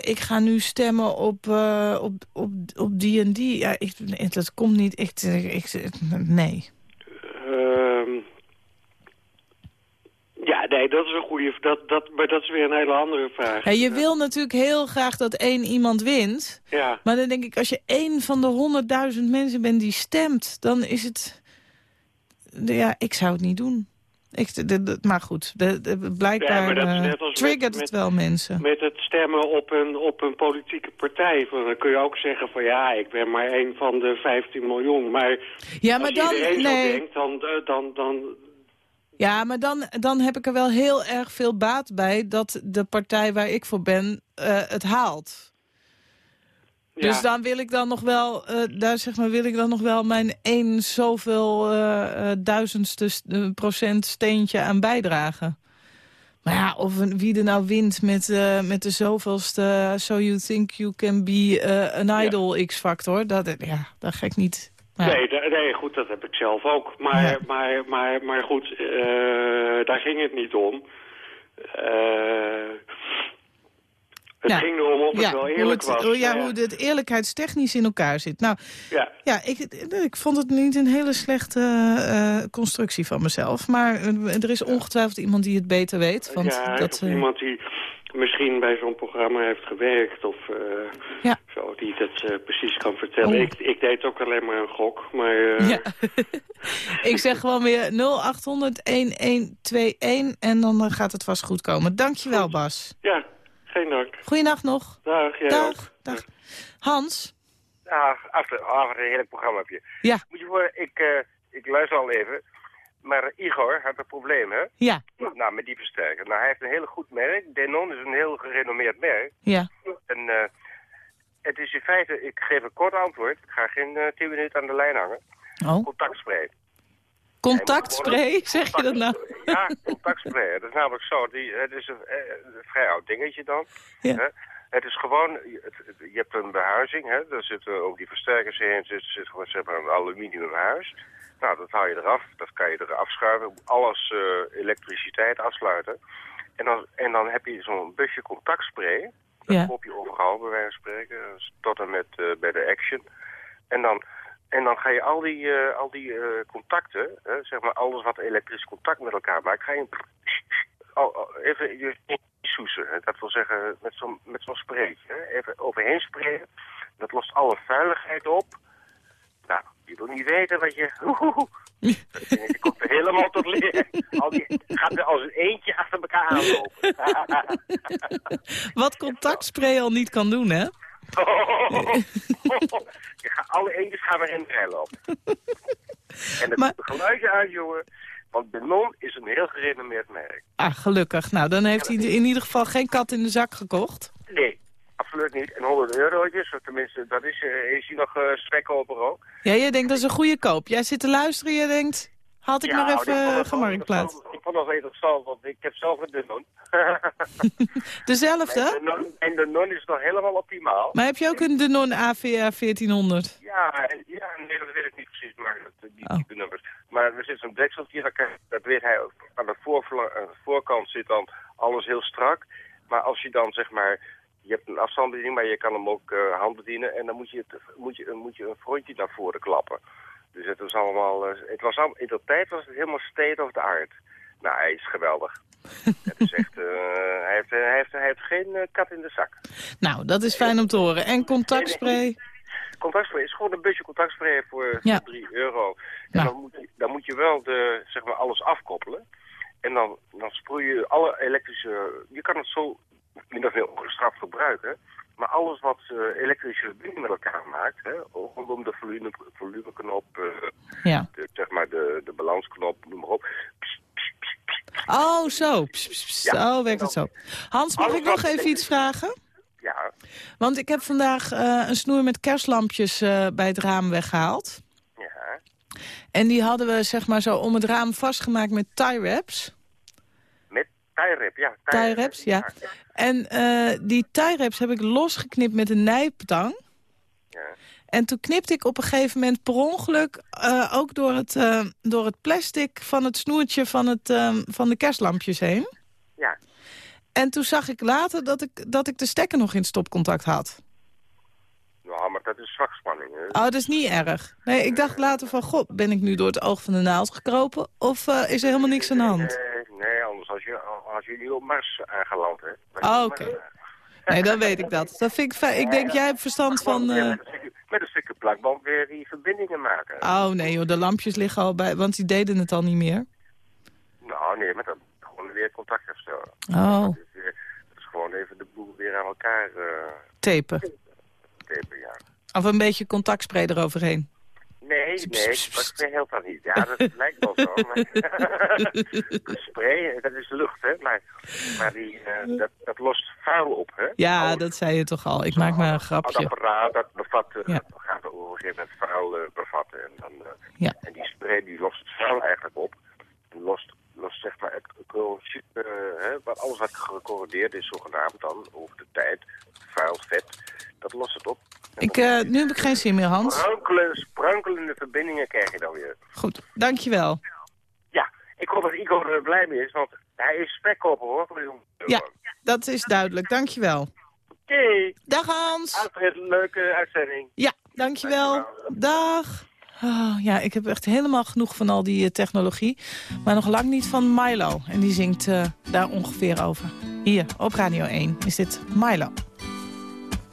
ik ga nu stemmen op, op, op, op die en die. Ja, ik, dat komt niet... Ik, ik, nee. Ehm, ja, nee, dat is een goede... Dat, dat, maar dat is weer een hele andere vraag. Ja, je wil natuurlijk heel graag dat één iemand wint. Ja, Maar dan denk ik, als je één van de honderdduizend mensen bent die stemt... dan is het... Ja, ik zou het niet doen. Ik, de- de- maar goed, de, blijkbaar Ja, maar eh, met- triggert met- het wel mensen. met het stemmen op een, op een politieke partij. Dan kun je ook zeggen van ja, ik ben maar één van de 15 miljoen. Maar, Ja, maar als dan... iedereen zo Nee, denkt, dan, eh, dan, dan... ja, maar dan, dan heb ik er wel heel erg veel baat bij... dat de partij waar ik voor ben eh, het haalt. Ja, Dus dan wil ik dan nog wel, eh, daar zeg maar, wil ik dan nog wel mijn één zoveel eh, duizendste st- procent steentje aan bijdragen. Maar ja, of een, wie er nou wint met, met de zoveelste So You Think You Can Be an Idol X-Factor, dat, ja, dat ga ik niet. Ja. Nee, nee, goed, dat heb ik zelf ook. Maar, Ja. maar, maar, maar goed, eh, daar ging het niet om. Eh, het Ja. ging erom of het wel hoe eerlijk het, was. hoe- ja, hoe het eerlijkheidstechnisch in elkaar zit. Nou, ja. ja, ik, ik vond het niet een hele slechte eh, constructie van mezelf. Maar er is ongetwijfeld iemand die het beter weet. Want ja, dat, iemand die misschien bij zo'n programma heeft gewerkt of eh, Ja. zo, die dat eh, precies kan vertellen. Oh. Ik, ik deed ook alleen maar een gok, maar eh, Ja. ik zeg gewoon weer 0800-1121 en dan gaat het vast goed komen. Dankjewel, Bas. ja, geen dank. Goeienacht nog. Dag, jij dag, ook. dag. Hans? Ja, achter, wat een heerlijk programma heb je. Ja. Moet je voor, ik, eh, ik luister al even. Maar Igor had een probleem, hè? Ja, Nou, met die versterker. Nou, hij heeft een heel goed merk. Denon is een heel gerenommeerd merk. ja. En eh, het is in feite, ik geef een kort antwoord. Ik ga geen eh, tien minuten aan de lijn hangen. Oh, Contactspray. contactspray, zeg je dat nou? Ja, contactspray. Het is namelijk zo. Die, het is een, eh, een vrij oud dingetje dan. Ja. Hè? Het is gewoon, je, het- je hebt een behuizing, hè? daar zitten ook die versterkers in, zit, zit gewoon zeg maar, een aluminiumhuis. Nou, dat haal je eraf, dat kan je eraf schuiven, alles eh, elektriciteit afsluiten. En dan, en dan heb je zo'n busje contactspray, dat Ja. koop je overal bij wijze van spreken, dus tot en met eh, bij de Action. En dan, en dan ga je al die, eh, al die contacten, zeg maar alles wat elektrisch contact met elkaar maakt, ga je even je soesen. Dat wil zeggen met zo'n met zo'n spray. Hè. Even overheen sprayen. Dat lost alle vuiligheid op. Je wil niet weten wat je... Dingetje komt er helemaal tot leren. Al die gaat er als een eentje achter elkaar aanlopen. Wat contactspray al niet kan doen, hè? alle eentjes gaan erin rijden op. En het Maar- geluidje uit, jongen. Want Benon is een heel gerenommeerd merk. Ah, gelukkig. Nou, dan heeft hij in ieder geval geen kat in de zak gekocht. Nee, absoluut niet. En 100 eurotjes, of tenminste, dat is, eh, is hij nog uh, spekkoper ook. Ja, jij denkt dat is een goede koop. Jij zit te luisteren, je denkt, had ik maar even uh, wel gemarktplaats. Ik vond wel interessant, want ik heb zelf een. Dezelfde? En de non, en de non is nog helemaal optimaal. Maar heb je ook een Denon AVR 1400? Ja, ja, nee, dat weet ik niet precies, maar dat, die Oh. type nummers. Maar er zit zo'n dekseltje, dat, kan- dat weet hij ook. Aan de, voorvla- aan de voorkant zit dan alles heel strak. Maar als je dan zeg maar, je hebt een afstandsbediening, maar je kan hem ook eh handbedienen. En dan moet je, het, moet, je, moet je een frontje naar voren klappen. Dus het was allemaal, eh, het was allemaal, in de tijd was het helemaal state of the art. Nou, hij is geweldig. het is echt, eh, hij, heeft, hij, heeft, hij heeft geen eh, kat in de zak. Nou, dat is fijn om te horen. En contactspray? Contactspray is gewoon een busje contactspray voor, Ja. voor 3 euro. En Ja. dan, moet je, dan moet je wel de, zeg maar alles afkoppelen. En dan, dan sproei je alle elektrische... Je kan het zo min of meer ongestraft gebruiken. Maar alles wat eh, elektrische verbinding met elkaar maakt... Hè, rondom de volume, volumeknop, eh, Ja. de, zeg maar de, de balansknop, noem maar op. Oh, zo. Pss. Ja. Oh, werkt het zo. Hans, mag Alles ik nog even iets vragen? Ja, Want ik heb vandaag eh, een snoer met kerstlampjes bij het raam weggehaald. ja. En die hadden we zeg maar zo om het raam vastgemaakt met tie tie-wrap, ja. Tie wraps, ja. En eh, die tie wraps heb ik losgeknipt met een nijptang. ja. En toen knipte ik op een gegeven moment per ongeluk... eh, ook door het, eh, door het plastic van het snoertje van, het, eh, van de kerstlampjes heen. Ja. En toen zag ik later dat ik, dat ik de stekker nog in stopcontact had. Nou, maar dat is zwakspanning. Hè. Oh, dat is niet erg. Nee, ik dacht later van, god, ben ik nu door het oog van de naald gekropen? Of is er helemaal niks aan de hand? Nee, nee, anders als je, als niet op Mars aangeland hebt. Oh, oké. Nee, dan weet ik dat. Dat vind ik fijn. Ik denk, jij hebt verstand van... Eh, met, een stukje, plakband weer die verbindingen maken. Oh nee joh, de lampjes liggen al bij, want die deden het al niet meer. Nou, nee, met een, gewoon weer contact herstellen. Oh, Dat is, weer, dat is gewoon even de boel weer aan elkaar eh tapen. tapen, ja. Of een beetje contactspray eroverheen. Nee, nee, dat helpt dat niet. Ja, dat lijkt wel zo. Maar spray, dat is lucht, hè. Maar, maar die, eh, dat, dat lost vuil op, hè. Ja, Alles- dat zei je toch al. Ik maak maar een grapje. apparaat, dat bevat, eh, Ja. dat gaat op een gegeven moment vuil eh, bevatten. En, dan, Ja. en die spray die lost het vuil eigenlijk op. En lost, lost zeg maar het wat alles wat gecorrodeerd is zogenaamd dan over de tijd, vuil, vet, dat lost het op. Ik, eh, nu heb ik geen zin meer, Hans. Sprankelen, sprankelende verbindingen krijg je dan weer. Goed, dankjewel. Ja, ik hoop dat Ico er blij mee is, want hij is spekkoper hoor. Ja, dat is duidelijk. Dankjewel. Oké, Dag Hans. Astrid, leuke uitzending. Ja, dankjewel. Dag. Oh, ja, ik heb echt helemaal genoeg van al die eh, technologie. Maar nog lang niet van Milo. En die zingt eh, daar ongeveer over. Hier, op Radio 1 is dit Milo.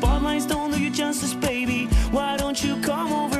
Spotlights don't do you justice, baby. Why don't you come over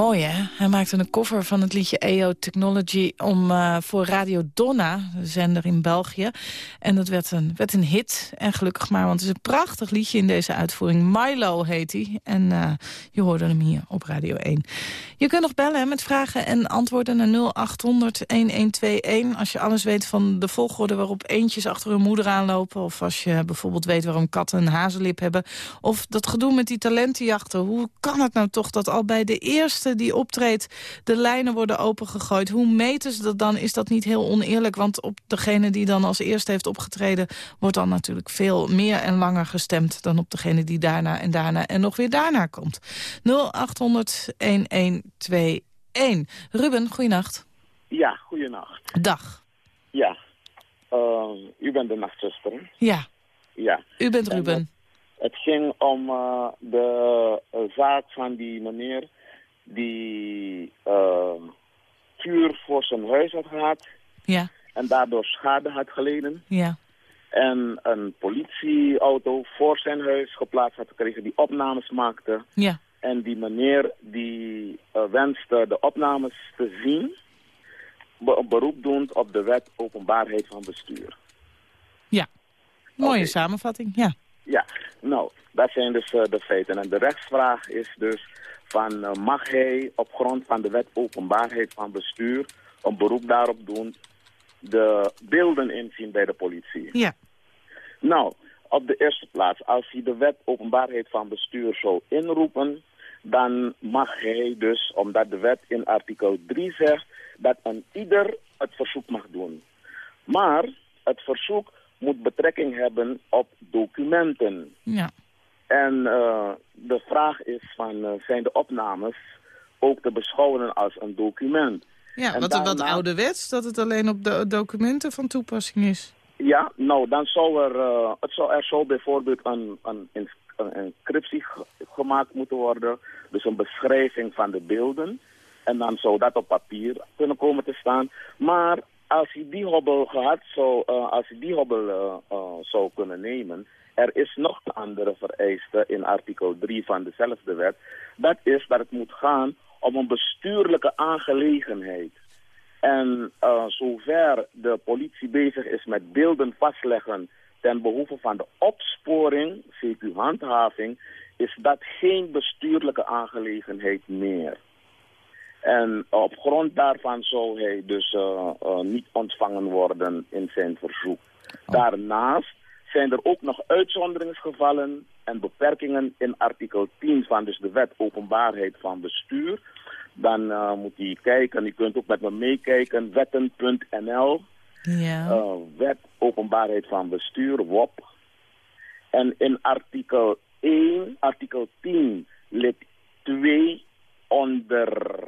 Mooi, hè? Hij maakte een cover van het liedje EO Technology om, eh, voor Radio Donna, de zender in België. En dat werd een, werd een hit. En gelukkig maar, want het is een prachtig liedje in deze uitvoering. Milo heet hij. En eh, je hoorde hem hier op Radio 1. Je kunt nog bellen met vragen en antwoorden naar 0800-1121. Als je alles weet van de volgorde waarop eentjes achter hun moeder aanlopen. Of als je bijvoorbeeld weet waarom katten een hazenlip hebben. Of dat gedoe met die talentenjachten. Hoe kan het nou toch dat al bij de eerste die de lijnen worden opengegooid? Hoe meten ze dat dan? Is dat niet heel oneerlijk? Want op degene die dan als eerste heeft opgetreden... wordt dan natuurlijk veel meer en langer gestemd... dan op degene die daarna en daarna en nog weer daarna komt. 0800-1121. Ruben, goeienacht. Ja, goeienacht. Dag. Ja. Uh, u bent de nachtzuster. Ja. Ja. U bent Ruben. Het, het, ging om uh, de uh, zaak van die meneer die vuur voor zijn huis had gehad. Ja. En daardoor schade had geleden. Ja. En een politieauto voor zijn huis geplaatst had gekregen die opnames maakte. Ja. En die meneer die wenste de opnames te zien beroep doend op de wet openbaarheid van bestuur. Ja, mooie okay. samenvatting, ja. Ja, nou, dat zijn dus uh, de feiten. En de rechtsvraag is dus van uh, mag hij op grond van de wet openbaarheid van bestuur een beroep daarop doen, de beelden inzien bij de politie. Ja. Nou, op de eerste plaats, als hij de wet openbaarheid van bestuur zou inroepen, dan mag hij dus, omdat de wet in artikel 3 zegt, dat een ieder het verzoek mag doen. Maar het verzoek moet betrekking hebben op documenten. Ja. En uh, de vraag is van, uh, zijn de opnames ook te beschouwen als een document. Ja, En wat, wat daarna- ouderwets, dat het alleen op de documenten van toepassing is. Ja, nou, dan zou er, eh, het zou, er zou bijvoorbeeld een, een, een inscriptie gemaakt moeten worden. Dus een beschrijving van de beelden. En dan zou dat op papier kunnen komen te staan. Maar als hij die hobbel gehad zou, eh, als hij die hobbel eh, eh, zou kunnen nemen... Er is nog een andere vereiste in artikel 3 van dezelfde wet. Dat is dat het moet gaan om een bestuurlijke aangelegenheid. En eh, zover de politie bezig is met beelden vastleggen ten behoeve van de opsporing, CQ handhaving, is dat geen bestuurlijke aangelegenheid meer. En op grond daarvan zou hij dus eh, eh, niet ontvangen worden in zijn verzoek. Daarnaast zijn er ook nog uitzonderingsgevallen en beperkingen in artikel 10 van dus de wet openbaarheid van bestuur. Dan eh, moet u kijken, u kunt ook met me meekijken, wetten.nl, Ja. eh, wet openbaarheid van bestuur, WOP. En in artikel 1, artikel 10, lid 2 onder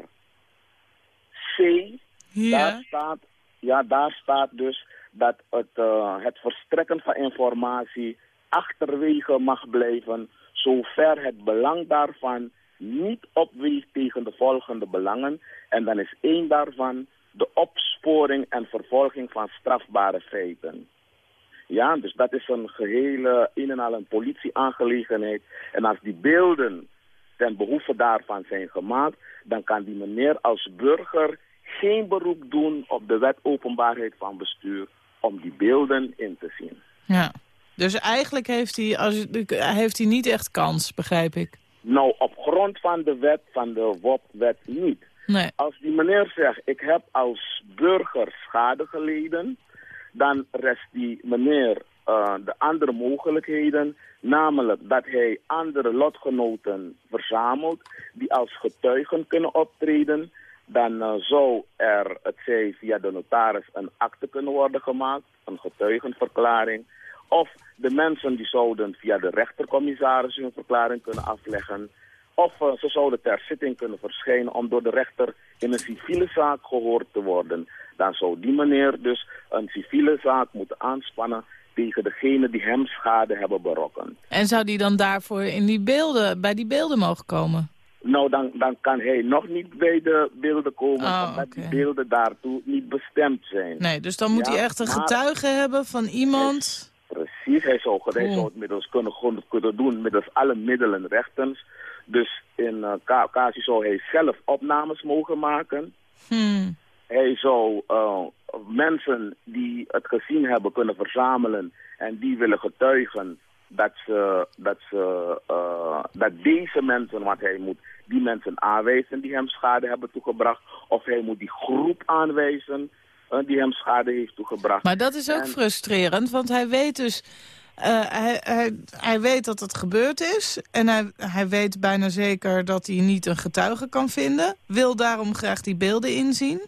C, daar, staat, ja, daar staat dus dat het, eh, het verstrekken van informatie achterwege mag blijven, zover het belang daarvan niet opweegt tegen de volgende belangen. En dan is één daarvan de opsporing en vervolging van strafbare feiten. Ja, dus dat is een gehele, in en al een politieaangelegenheid. En als die beelden ten behoeve daarvan zijn gemaakt, dan kan die meneer als burger geen beroep doen op de wet openbaarheid van bestuur om die beelden in te zien. ja. Dus eigenlijk heeft hij, als, heeft hij niet echt kans, begrijp ik. Nou, op grond van de wet, van de WOP-wet niet. Nee. Als die meneer zegt, ik heb als burger schade geleden, dan rest die meneer eh, de andere mogelijkheden, namelijk dat hij andere lotgenoten verzamelt die als getuigen kunnen optreden. Dan eh, zou er, het zij via de notaris, een akte kunnen worden gemaakt, een getuigenverklaring. Of de mensen die zouden via de rechtercommissaris hun verklaring kunnen afleggen. Of eh, ze zouden ter zitting kunnen verschijnen om door de rechter in een civiele zaak gehoord te worden. Dan zou die meneer dus een civiele zaak moeten aanspannen tegen degene die hem schade hebben berokkend. En zou die dan daarvoor in die beelden, bij die beelden mogen komen? Nou, dan, dan kan hij nog niet bij de beelden komen, Oh, omdat oké. die beelden daartoe niet bestemd zijn. Nee, dus dan moet Ja, hij echt een getuige hebben van iemand... Precies, hij zou, hij zou het middels kunnen, kunnen doen middels alle middelen rechtens. Dus in eh ca- casus zou hij zelf opnames mogen maken. Hmm. Hij zou eh, mensen die het gezien hebben kunnen verzamelen en die willen getuigen dat, ze, dat, ze, eh, dat deze mensen, want hij moet die mensen aanwijzen die hem schade hebben toegebracht, of hij moet die groep aanwijzen eh, die hem schade heeft toegebracht. Maar dat is ook En- frustrerend, want hij weet dus... eh, hij, hij, hij weet dat het gebeurd is en hij, hij weet bijna zeker dat hij niet een getuige kan vinden. Wil daarom graag die beelden inzien,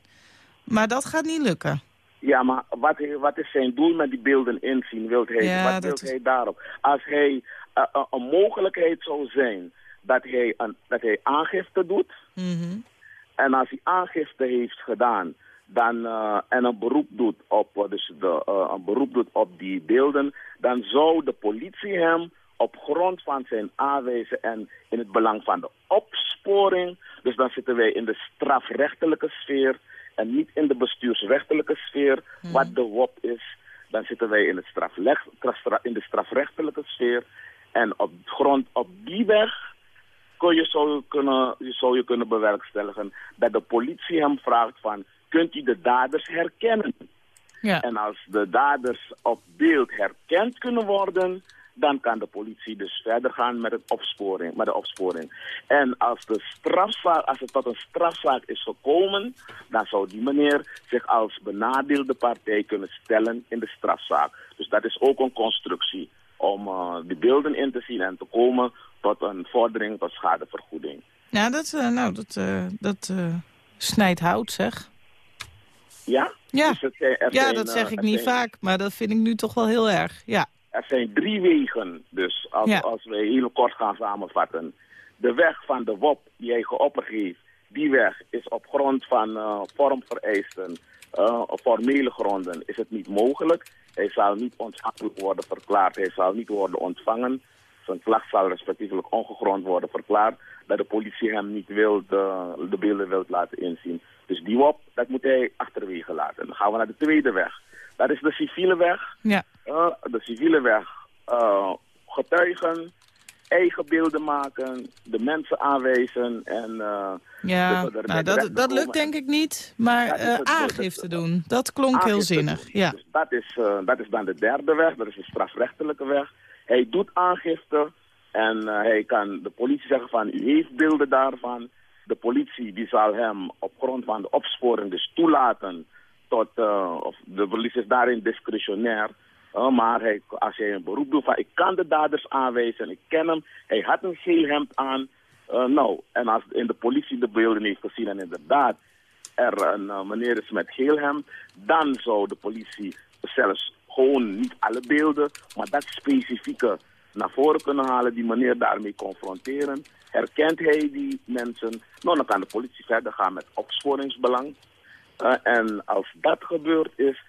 maar dat gaat niet lukken. Ja, maar wat, wat is zijn doel met die beelden inzien? Wilt hij, Ja, wat wil is- hij daarop? Als hij eh, eh, een mogelijkheid zou zijn dat hij, een, dat hij aangifte doet... Mhm. en als hij aangifte heeft gedaan dan, eh, en een beroep, doet op, dus de, een beroep doet op die beelden... dan zou de politie hem op grond van zijn aanwijzen en in het belang van de opsporing... dus dan zitten wij in de strafrechtelijke sfeer en niet in de bestuursrechtelijke sfeer, wat de WOP is. Dan zitten wij in, het strafleg, in de strafrechtelijke sfeer. En op grond op die weg kun je, zou, je kunnen, je zou je kunnen bewerkstelligen dat de politie hem vraagt van, kunt u de daders herkennen? Ja. En als de daders op beeld herkend kunnen worden, dan kan de politie dus verder gaan met, het opsporing, met de opsporing. En als, de strafzaak, als het tot een strafzaak is gekomen, dan zou die meneer zich als benadeelde partij kunnen stellen in de strafzaak. Dus dat is ook een constructie om eh, de beelden in te zien en te komen tot een vordering tot schadevergoeding. Ja, dat, eh, nou, dat, eh, dat snijdt hout, zeg. Ja? Ja, Dus het ja dat zeg ik niet vaak, maar dat vind ik nu toch wel heel erg. Ja. Er zijn drie wegen, dus als, Ja. als we heel kort gaan samenvatten. De weg van de WOP die hij geopperd heeft, die weg is op grond van eh, vormvereisten, eh, op formele gronden, is het niet mogelijk. Hij zal niet ontvankelijk worden verklaard, hij zal niet worden ontvangen. Zijn vlag zal respectievelijk ongegrond worden verklaard dat de politie hem niet wil de, de beelden wil laten inzien. Dus die WOP, dat moet hij achterwege laten. Dan gaan we naar de tweede weg. Dat is de civiele weg. Ja. Eh, de civiele weg. eh, getuigen, eigen beelden maken, de mensen aanwijzen en... eh, Ja, nou, dat, dat lukt denk ik niet. Maar Ja, het- aangifte doen, dat klonk heel zinnig. doen. Ja. Dus dat is, dat is dan de derde weg, dat is de strafrechtelijke weg. Hij doet aangifte en hij kan de politie zeggen van u heeft beelden daarvan. De politie die zal hem op grond van de opsporing dus toelaten tot, eh, of de politie is daarin discretionair. Eh, maar hij, als hij een beroep doet van ik kan de daders aanwijzen, ik ken hem, hij had een geel hemd aan. Eh, nou, en als in de politie de beelden heeft gezien en inderdaad er een meneer is met geel hemd, dan zou de politie zelfs gewoon niet alle beelden, maar dat specifieke naar voren kunnen halen, die meneer daarmee confronteren. Herkent hij die mensen? Nou, dan kan de politie verder gaan met opsporingsbelang. Eh, en als dat gebeurd is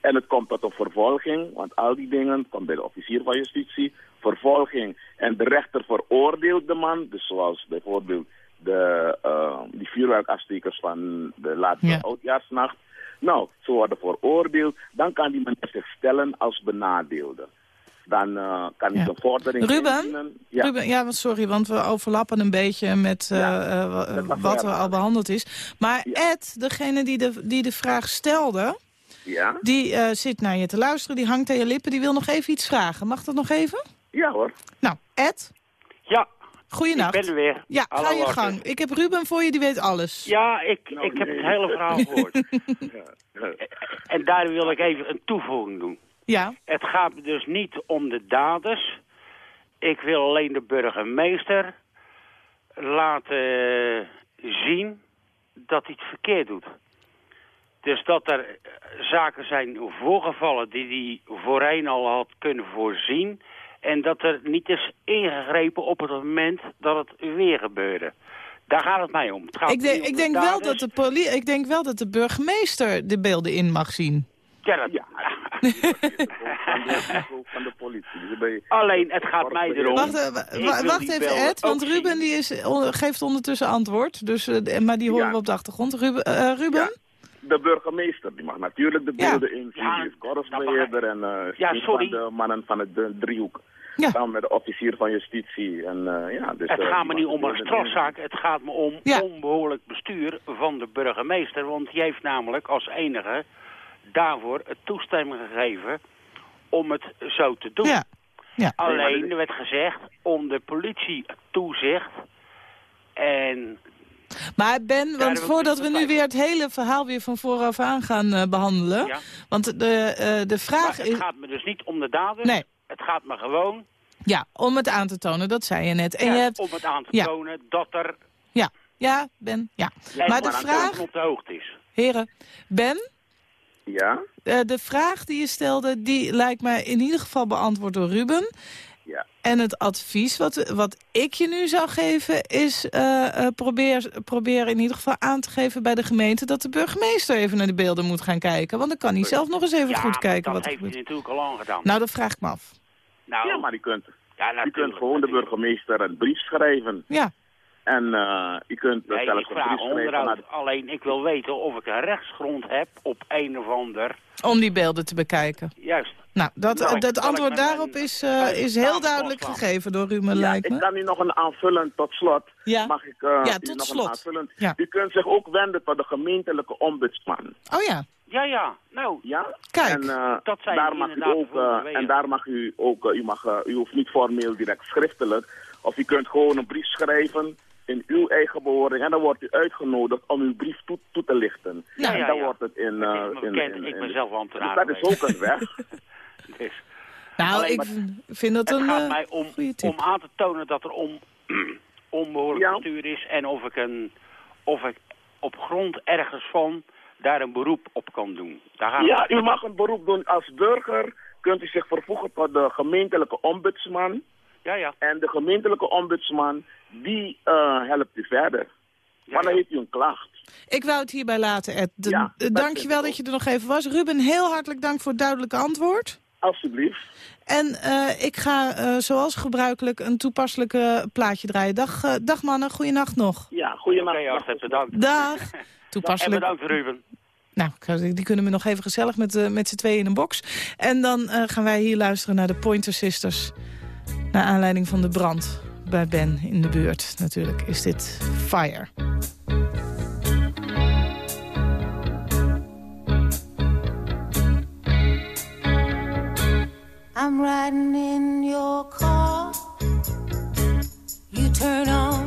en het komt tot een vervolging, want al die dingen komt bij de officier van justitie, vervolging en de rechter veroordeelt de man, dus zoals bijvoorbeeld de, eh, die vuurwerkafstekers van de laatste Ja. oudjaarsnacht. Nou, ze worden veroordeeld, dan kan die meneer zich stellen als benadeelde. Dan eh, kan hij Ja. zijn vordering Ruben? Ja. Ruben, ja, sorry, want we overlappen een beetje met eh, Ja, eh, wat er al behandeld is. Maar Ja. Ed, degene die de, die de vraag stelde, ja? die eh, zit naar je te luisteren, die hangt aan je lippen, die wil nog even iets vragen. Mag dat nog even? Ja hoor. Nou, Ed, Ja, goeienacht. ik ben er weer. Ja, ga je gang. Ik heb Ruben voor je, die weet alles. Ja, ik, Nou, ik heb nee. het hele verhaal gehoord. Ja. en daar wil ik even een toevoeging doen. Ja, Het gaat dus niet om de daders. Ik wil alleen de burgemeester laten zien dat hij het verkeerd doet. Dus dat er zaken zijn voorgevallen die hij voorheen al had kunnen voorzien... en dat er niet is ingegrepen op het moment dat het weer gebeurde. Daar gaat het mij om. Het gaat ik, denk- niet om ik, de denk wel dat de ik denk wel dat de burgemeester de beelden in mag zien. Ja, dat- Ja, van de, van de politie. Dus ben je- Alleen, het gaat mij erom... Wacht, eh, wacht die even, Ed, want Ruben die is, geeft ondertussen antwoord. Dus, eh, maar die horen Ja. we op de achtergrond. Ruben? eh, Ruben? Ja. De burgemeester, die mag natuurlijk de Ja. beelden inzien. Ja, die is korpsbeheerder en eh Ja, sorry. van de mannen van het de driehoek. Ja. Samen met de officier van justitie. En, eh, ja, dus, Het eh, gaat me niet om een strafzaak, het gaat me om Ja. onbehoorlijk bestuur van de burgemeester. Want die heeft namelijk als enige daarvoor het toestemming gegeven om het zo te doen. Ja. ja. Alleen, er werd gezegd, onder politie toezicht en Maar Ben, want voordat we nu weer het hele verhaal weer van vooraf aan gaan eh, behandelen. Ja. Want de, eh, de vraag het is... gaat me dus niet om de daders. Nee. Het gaat me gewoon Ja, om het aan te tonen, dat zei je net. En ja, je hebt... om het aan te tonen dat er Ja, ja, Ben, ja. Maar de vraag... op de hoogte is. Heren, Ben, Ja? eh, de vraag die je stelde, die lijkt mij in ieder geval beantwoord door Ruben. Ja. En het advies wat, wat ik je nu zou geven is... eh, eh, probeer, probeer in ieder geval aan te geven bij de gemeente... dat de burgemeester even naar de beelden moet gaan kijken. Want dan kan hij zelf nog eens even ja, goed kijken dat wat er heeft hij natuurlijk al aangedaan. Nou, dat vraag ik me af. nou, ja, maar je kunt, ja, je kunt natuurlijk, gewoon de burgemeester een brief schrijven. Ja, En eh, je kunt Nee, zelfs ik een vraag. Alleen, ik wil weten of ik een rechtsgrond heb op een of ander... om die beelden te bekijken. Juist. Nou, dat, Nou, dat antwoord daarop is, eh, is heel duidelijk gegeven door Ruben, Ja, lijkt ik me. kan u nog een aanvullend tot slot. Ja. Mag ik eh, Ja, u tot nog slot. een aanvullend? Ja. U kunt zich ook wenden tot de gemeentelijke ombudsman. Oh ja, Ja, ja. Nou, Ja? Kijk, en, eh, dat zijn daar mag u ook, eh, en daar mag u ook, eh, u, mag, eh, u hoeft niet formeel direct schriftelijk. Of u kunt gewoon een brief schrijven in uw eigen behoring. En dan wordt u uitgenodigd om uw brief toe, toe te lichten. Ja, en ja, dan ja. wordt het in... Het eh, is me in, bekend, in- ik ben zelf Dus ambtenaar dat is ook een weg. Dus, nou, alleen ik vind dat het een gaat eh, mij om, om aan te tonen dat er om, onbehoorlijk Ja. bestuur is... en of ik, een, of ik op grond ergens van daar een beroep op kan doen. Daar Ja, u mag een beroep doen als burger. Kunt u zich vervoegen tot de gemeentelijke ombudsman. Ja, ja. En de gemeentelijke ombudsman, die eh, helpt u verder. Maar dan heeft u een klacht. Ik wou het hierbij laten, Ed. De, Ja, eh, dat Dank vind je wel ik dat je er nog even was. Ruben, heel hartelijk dank voor het duidelijke antwoord. Alsjeblieft. En eh, ik ga eh, zoals gebruikelijk een toepasselijke plaatje draaien. Dag, dag mannen, goeienacht nog. Ja, goeienacht. Oké, bedankt. Dag. En Toepasselijk. bedankt, Ruben. Nou, die kunnen we nog even gezellig met, met z'n tweeën in een box. En dan eh, gaan wij hier luisteren naar de Pointer Sisters. Naar aanleiding van de brand bij Ben in de buurt. Natuurlijk is dit Fire. I'm riding in your car. You turn on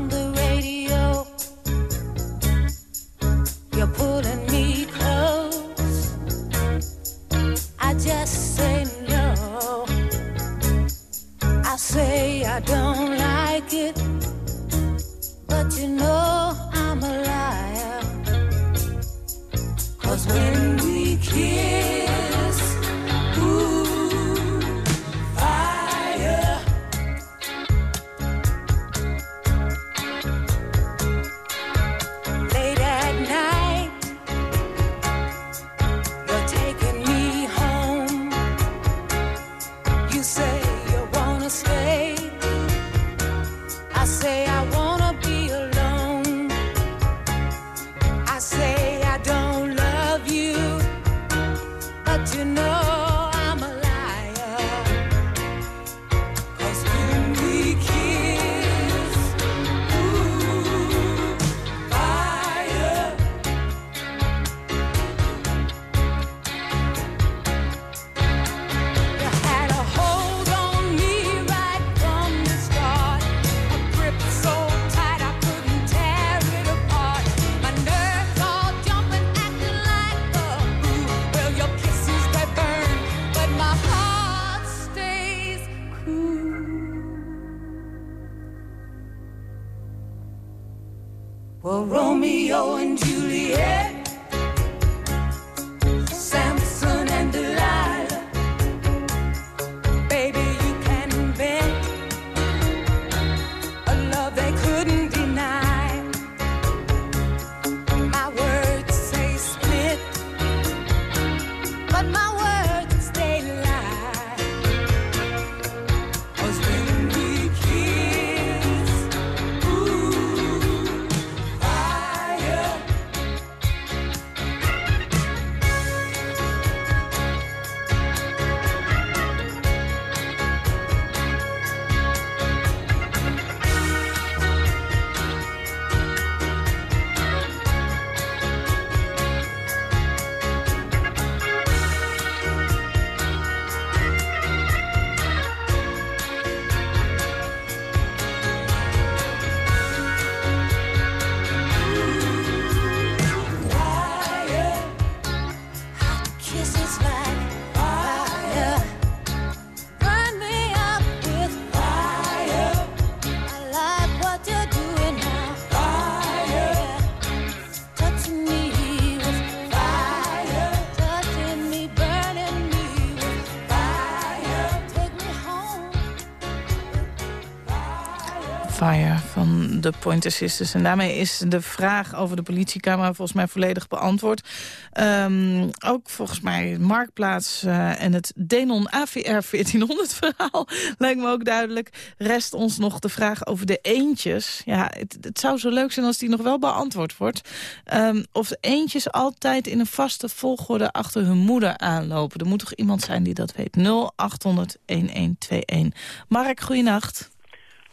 de Pointer Sisters. En daarmee is de vraag over de politiecamera volgens mij volledig beantwoord. Ehm, ook volgens mij Marktplaats eh, en het Denon AVR 1400 verhaal lijkt me ook duidelijk. Rest ons nog de vraag over de eentjes. Ja, het, het zou zo leuk zijn als die nog wel beantwoord wordt. Ehm, of de eentjes altijd in een vaste volgorde achter hun moeder aanlopen. Er moet toch iemand zijn die dat weet. 0800 1121. Mark, goeienacht.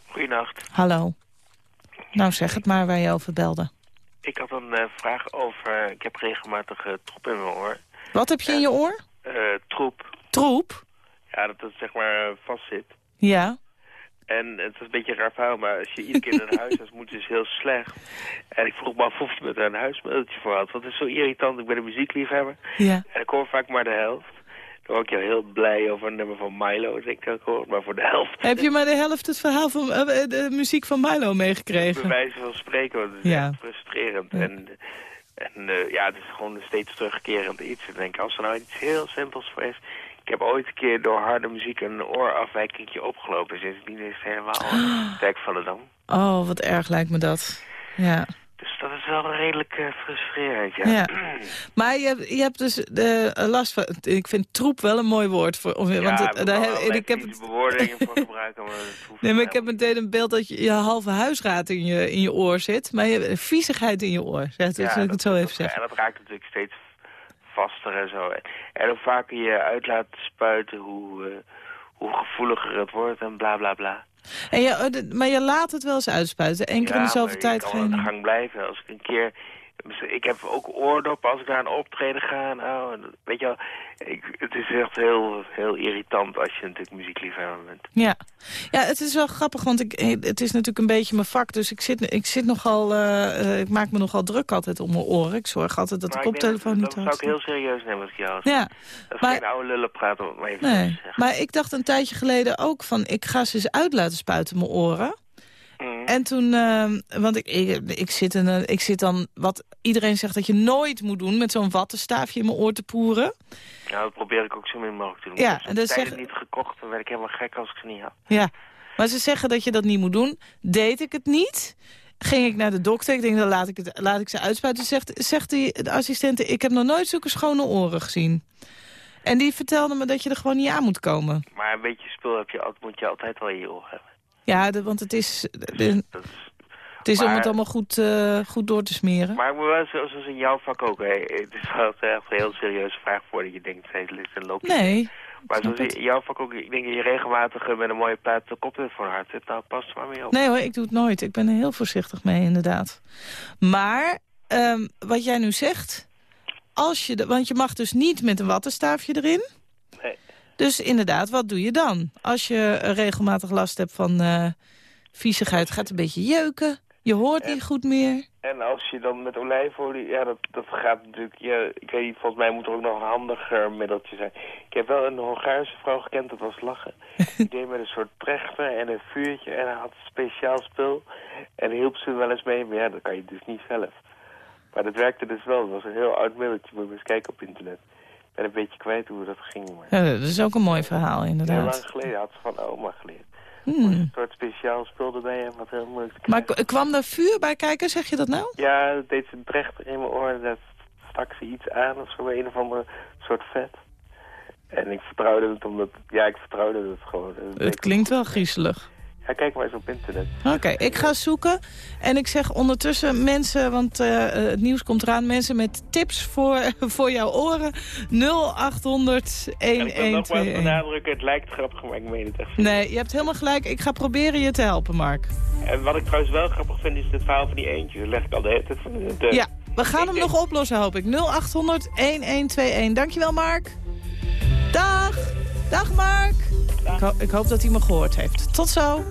Goedenacht. Hallo. Nou, zeg het maar waar je over belde. Ik had een eh, vraag over... Ik heb regelmatig eh, troep in mijn oor. Wat heb je in je oor? Eh, troep. Troep? Ja, dat het zeg maar vast zit. Ja. En het is een beetje een raar verhaal, maar als je iedere keer naar een huisarts moet, het heel slecht. En ik vroeg me af of je met een huismiddeltje voor had. Want het is zo irritant. Ik ben een muziekliefhebber. Ja. En ik hoor vaak maar de helft. Dan word ik heel blij over een nummer van Milo, denk ik ook hoor. Maar voor de helft. Heb je maar de helft het verhaal van eh, eh, de muziek van Milo meegekregen? Bij wijze van spreken, want het is Ja. frustrerend. En, en eh, ja, het is gewoon een steeds terugkerend iets. En ik denk, als er nou iets heel simpels voor is... Ik heb ooit een keer door harde muziek een oorafwijkingje opgelopen. Sindsdien is het helemaal sterk van de dam. Oh, wat erg lijkt me dat. Ja. Dus dat is wel redelijk eh, frustrerend, ja. Ja. Maar je, hebt- je hebt dus de eh, last van... Ik vind troep wel een mooi woord. Voor, of, want het, daar heb, ik heb het, bewoordingen voor gebruiken, maar dat nee, maar ik heb meteen een beeld dat je, je halve huisraad in je, in je oor zit. Maar je hebt viezigheid in je oor. Zeg, dat wil ik het zo even zeggen. En dat raakt natuurlijk steeds vaster en zo. En hoe vaker je uit laat spuiten, hoe, eh, hoe gevoeliger het wordt en bla bla bla. En je, de- maar je laat het wel eens uitspuiten. Eén keer in de zoveel maar tijd je kan aan de geen... gang blijven. Als ik een keer... Ik heb ook oordoppen als ik naar een optreden ga. En weet je wel, ik, het is echt heel, heel irritant als je natuurlijk muziekliefhebber bent. Ja. ja, het is wel grappig, want ik, eh, het is natuurlijk een beetje mijn vak. Dus ik, zit, ik, zit nogal, eh, ik maak me nogal druk altijd om mijn oren. Ik zorg altijd dat de Maar ik denk koptelefoon dat, niet dat te zou ik heel serieus nemen als ik jou. Ja, Dat is maar- geen oude lullen praten, maar even Nee, maar ik dacht een tijdje geleden ook van... ik ga ze eens uit laten spuiten, mijn oren. Mm. En toen, ehm, want ik, ik, ik, zit in ik zit dan, wat iedereen zegt dat je nooit moet doen... met zo'n wattenstaafje in mijn oor te poeren. Nou, dat probeer ik ook zo min mogelijk te doen. Ja, en dat zeg- niet gekocht, dan werd ik helemaal gek als ik ze niet had. Ja, maar ze zeggen dat je dat niet moet doen. Deed ik het niet, ging ik naar de dokter. Ik denk, dan laat ik, het, laat ik ze uitspuiten. Zegt, zegt die, de assistente, ik heb nog nooit zulke schone oren gezien. En die vertelde me dat je er gewoon niet aan moet komen. Maar een beetje spul heb je, moet je altijd wel in je oor hebben. Ja, de- want het is, de- het is om het allemaal goed, eh, goed door te smeren. Maar zoals in jouw vak ook, hè. Het is wel echt een heel serieuze vraag voordat je denkt, dit is een loopje. Nee, Maar zoals in jouw vak ook, ik denk dat je regelmatig eh, met een mooie plaat de koptelefoon hard zit. Nou, pas er maar mee op. Nee hoor, ik doe het nooit. Ik ben er heel voorzichtig mee, inderdaad. Maar, ehm, wat jij nu zegt... Als je de, want je mag dus niet met een wattenstaafje erin. Dus inderdaad, wat doe je dan? Als je regelmatig last hebt van eh viezigheid, gaat het een beetje jeuken. Je hoort niet goed meer. En als je dan met olijfolie, ja, dat, dat gaat natuurlijk, ja, ik weet niet, volgens mij moet er ook nog een handiger middeltje zijn. Ik heb wel een Hongaarse vrouw gekend, dat was lachen. Die deed met een soort trechter en een vuurtje en hij had een speciaal spul. En hielp ze wel eens mee, maar ja, dat kan je dus niet zelf. Maar dat werkte dus wel, dat was een heel oud middeltje, moet je eens kijken op internet. Ben een beetje kwijt hoe dat ging, maar Ja, dat is ook een mooi verhaal, heel lang inderdaad. geleden had ze van oma geleerd. Hmm. Een soort speciaal spul erbij en wat heel moeilijk te Maar k- kwam er vuur bij kijken, zeg je dat nou? Ja, dat deed ze trechter in mijn oor daar stak ze iets aan of zo, een of andere soort vet. En ik vertrouwde het omdat, ja, ik vertrouwde het gewoon. Dat Het klinkt wel griezelig. Ja, kijk maar eens op internet. Oké, ik ga zoeken. En ik zeg ondertussen mensen, want eh, eh, het nieuws komt eraan... mensen met tips voor, voor jouw oren. 0800 En ik wil nogmaals 1121. benadrukken, het lijkt grappig, maar ik meen het echt. Nee, je hebt helemaal gelijk. Ik ga proberen je te helpen, Mark. En wat ik trouwens wel grappig vind, is het verhaal van die eentje. Dat leg ik al de hele tijd van de... Ja, we gaan hem nog oplossen, hoop ik. 0800 1121. Dankjewel, Mark. Dag. Dag, Mark. Ik, ik hoop dat hij me gehoord heeft. Tot zo.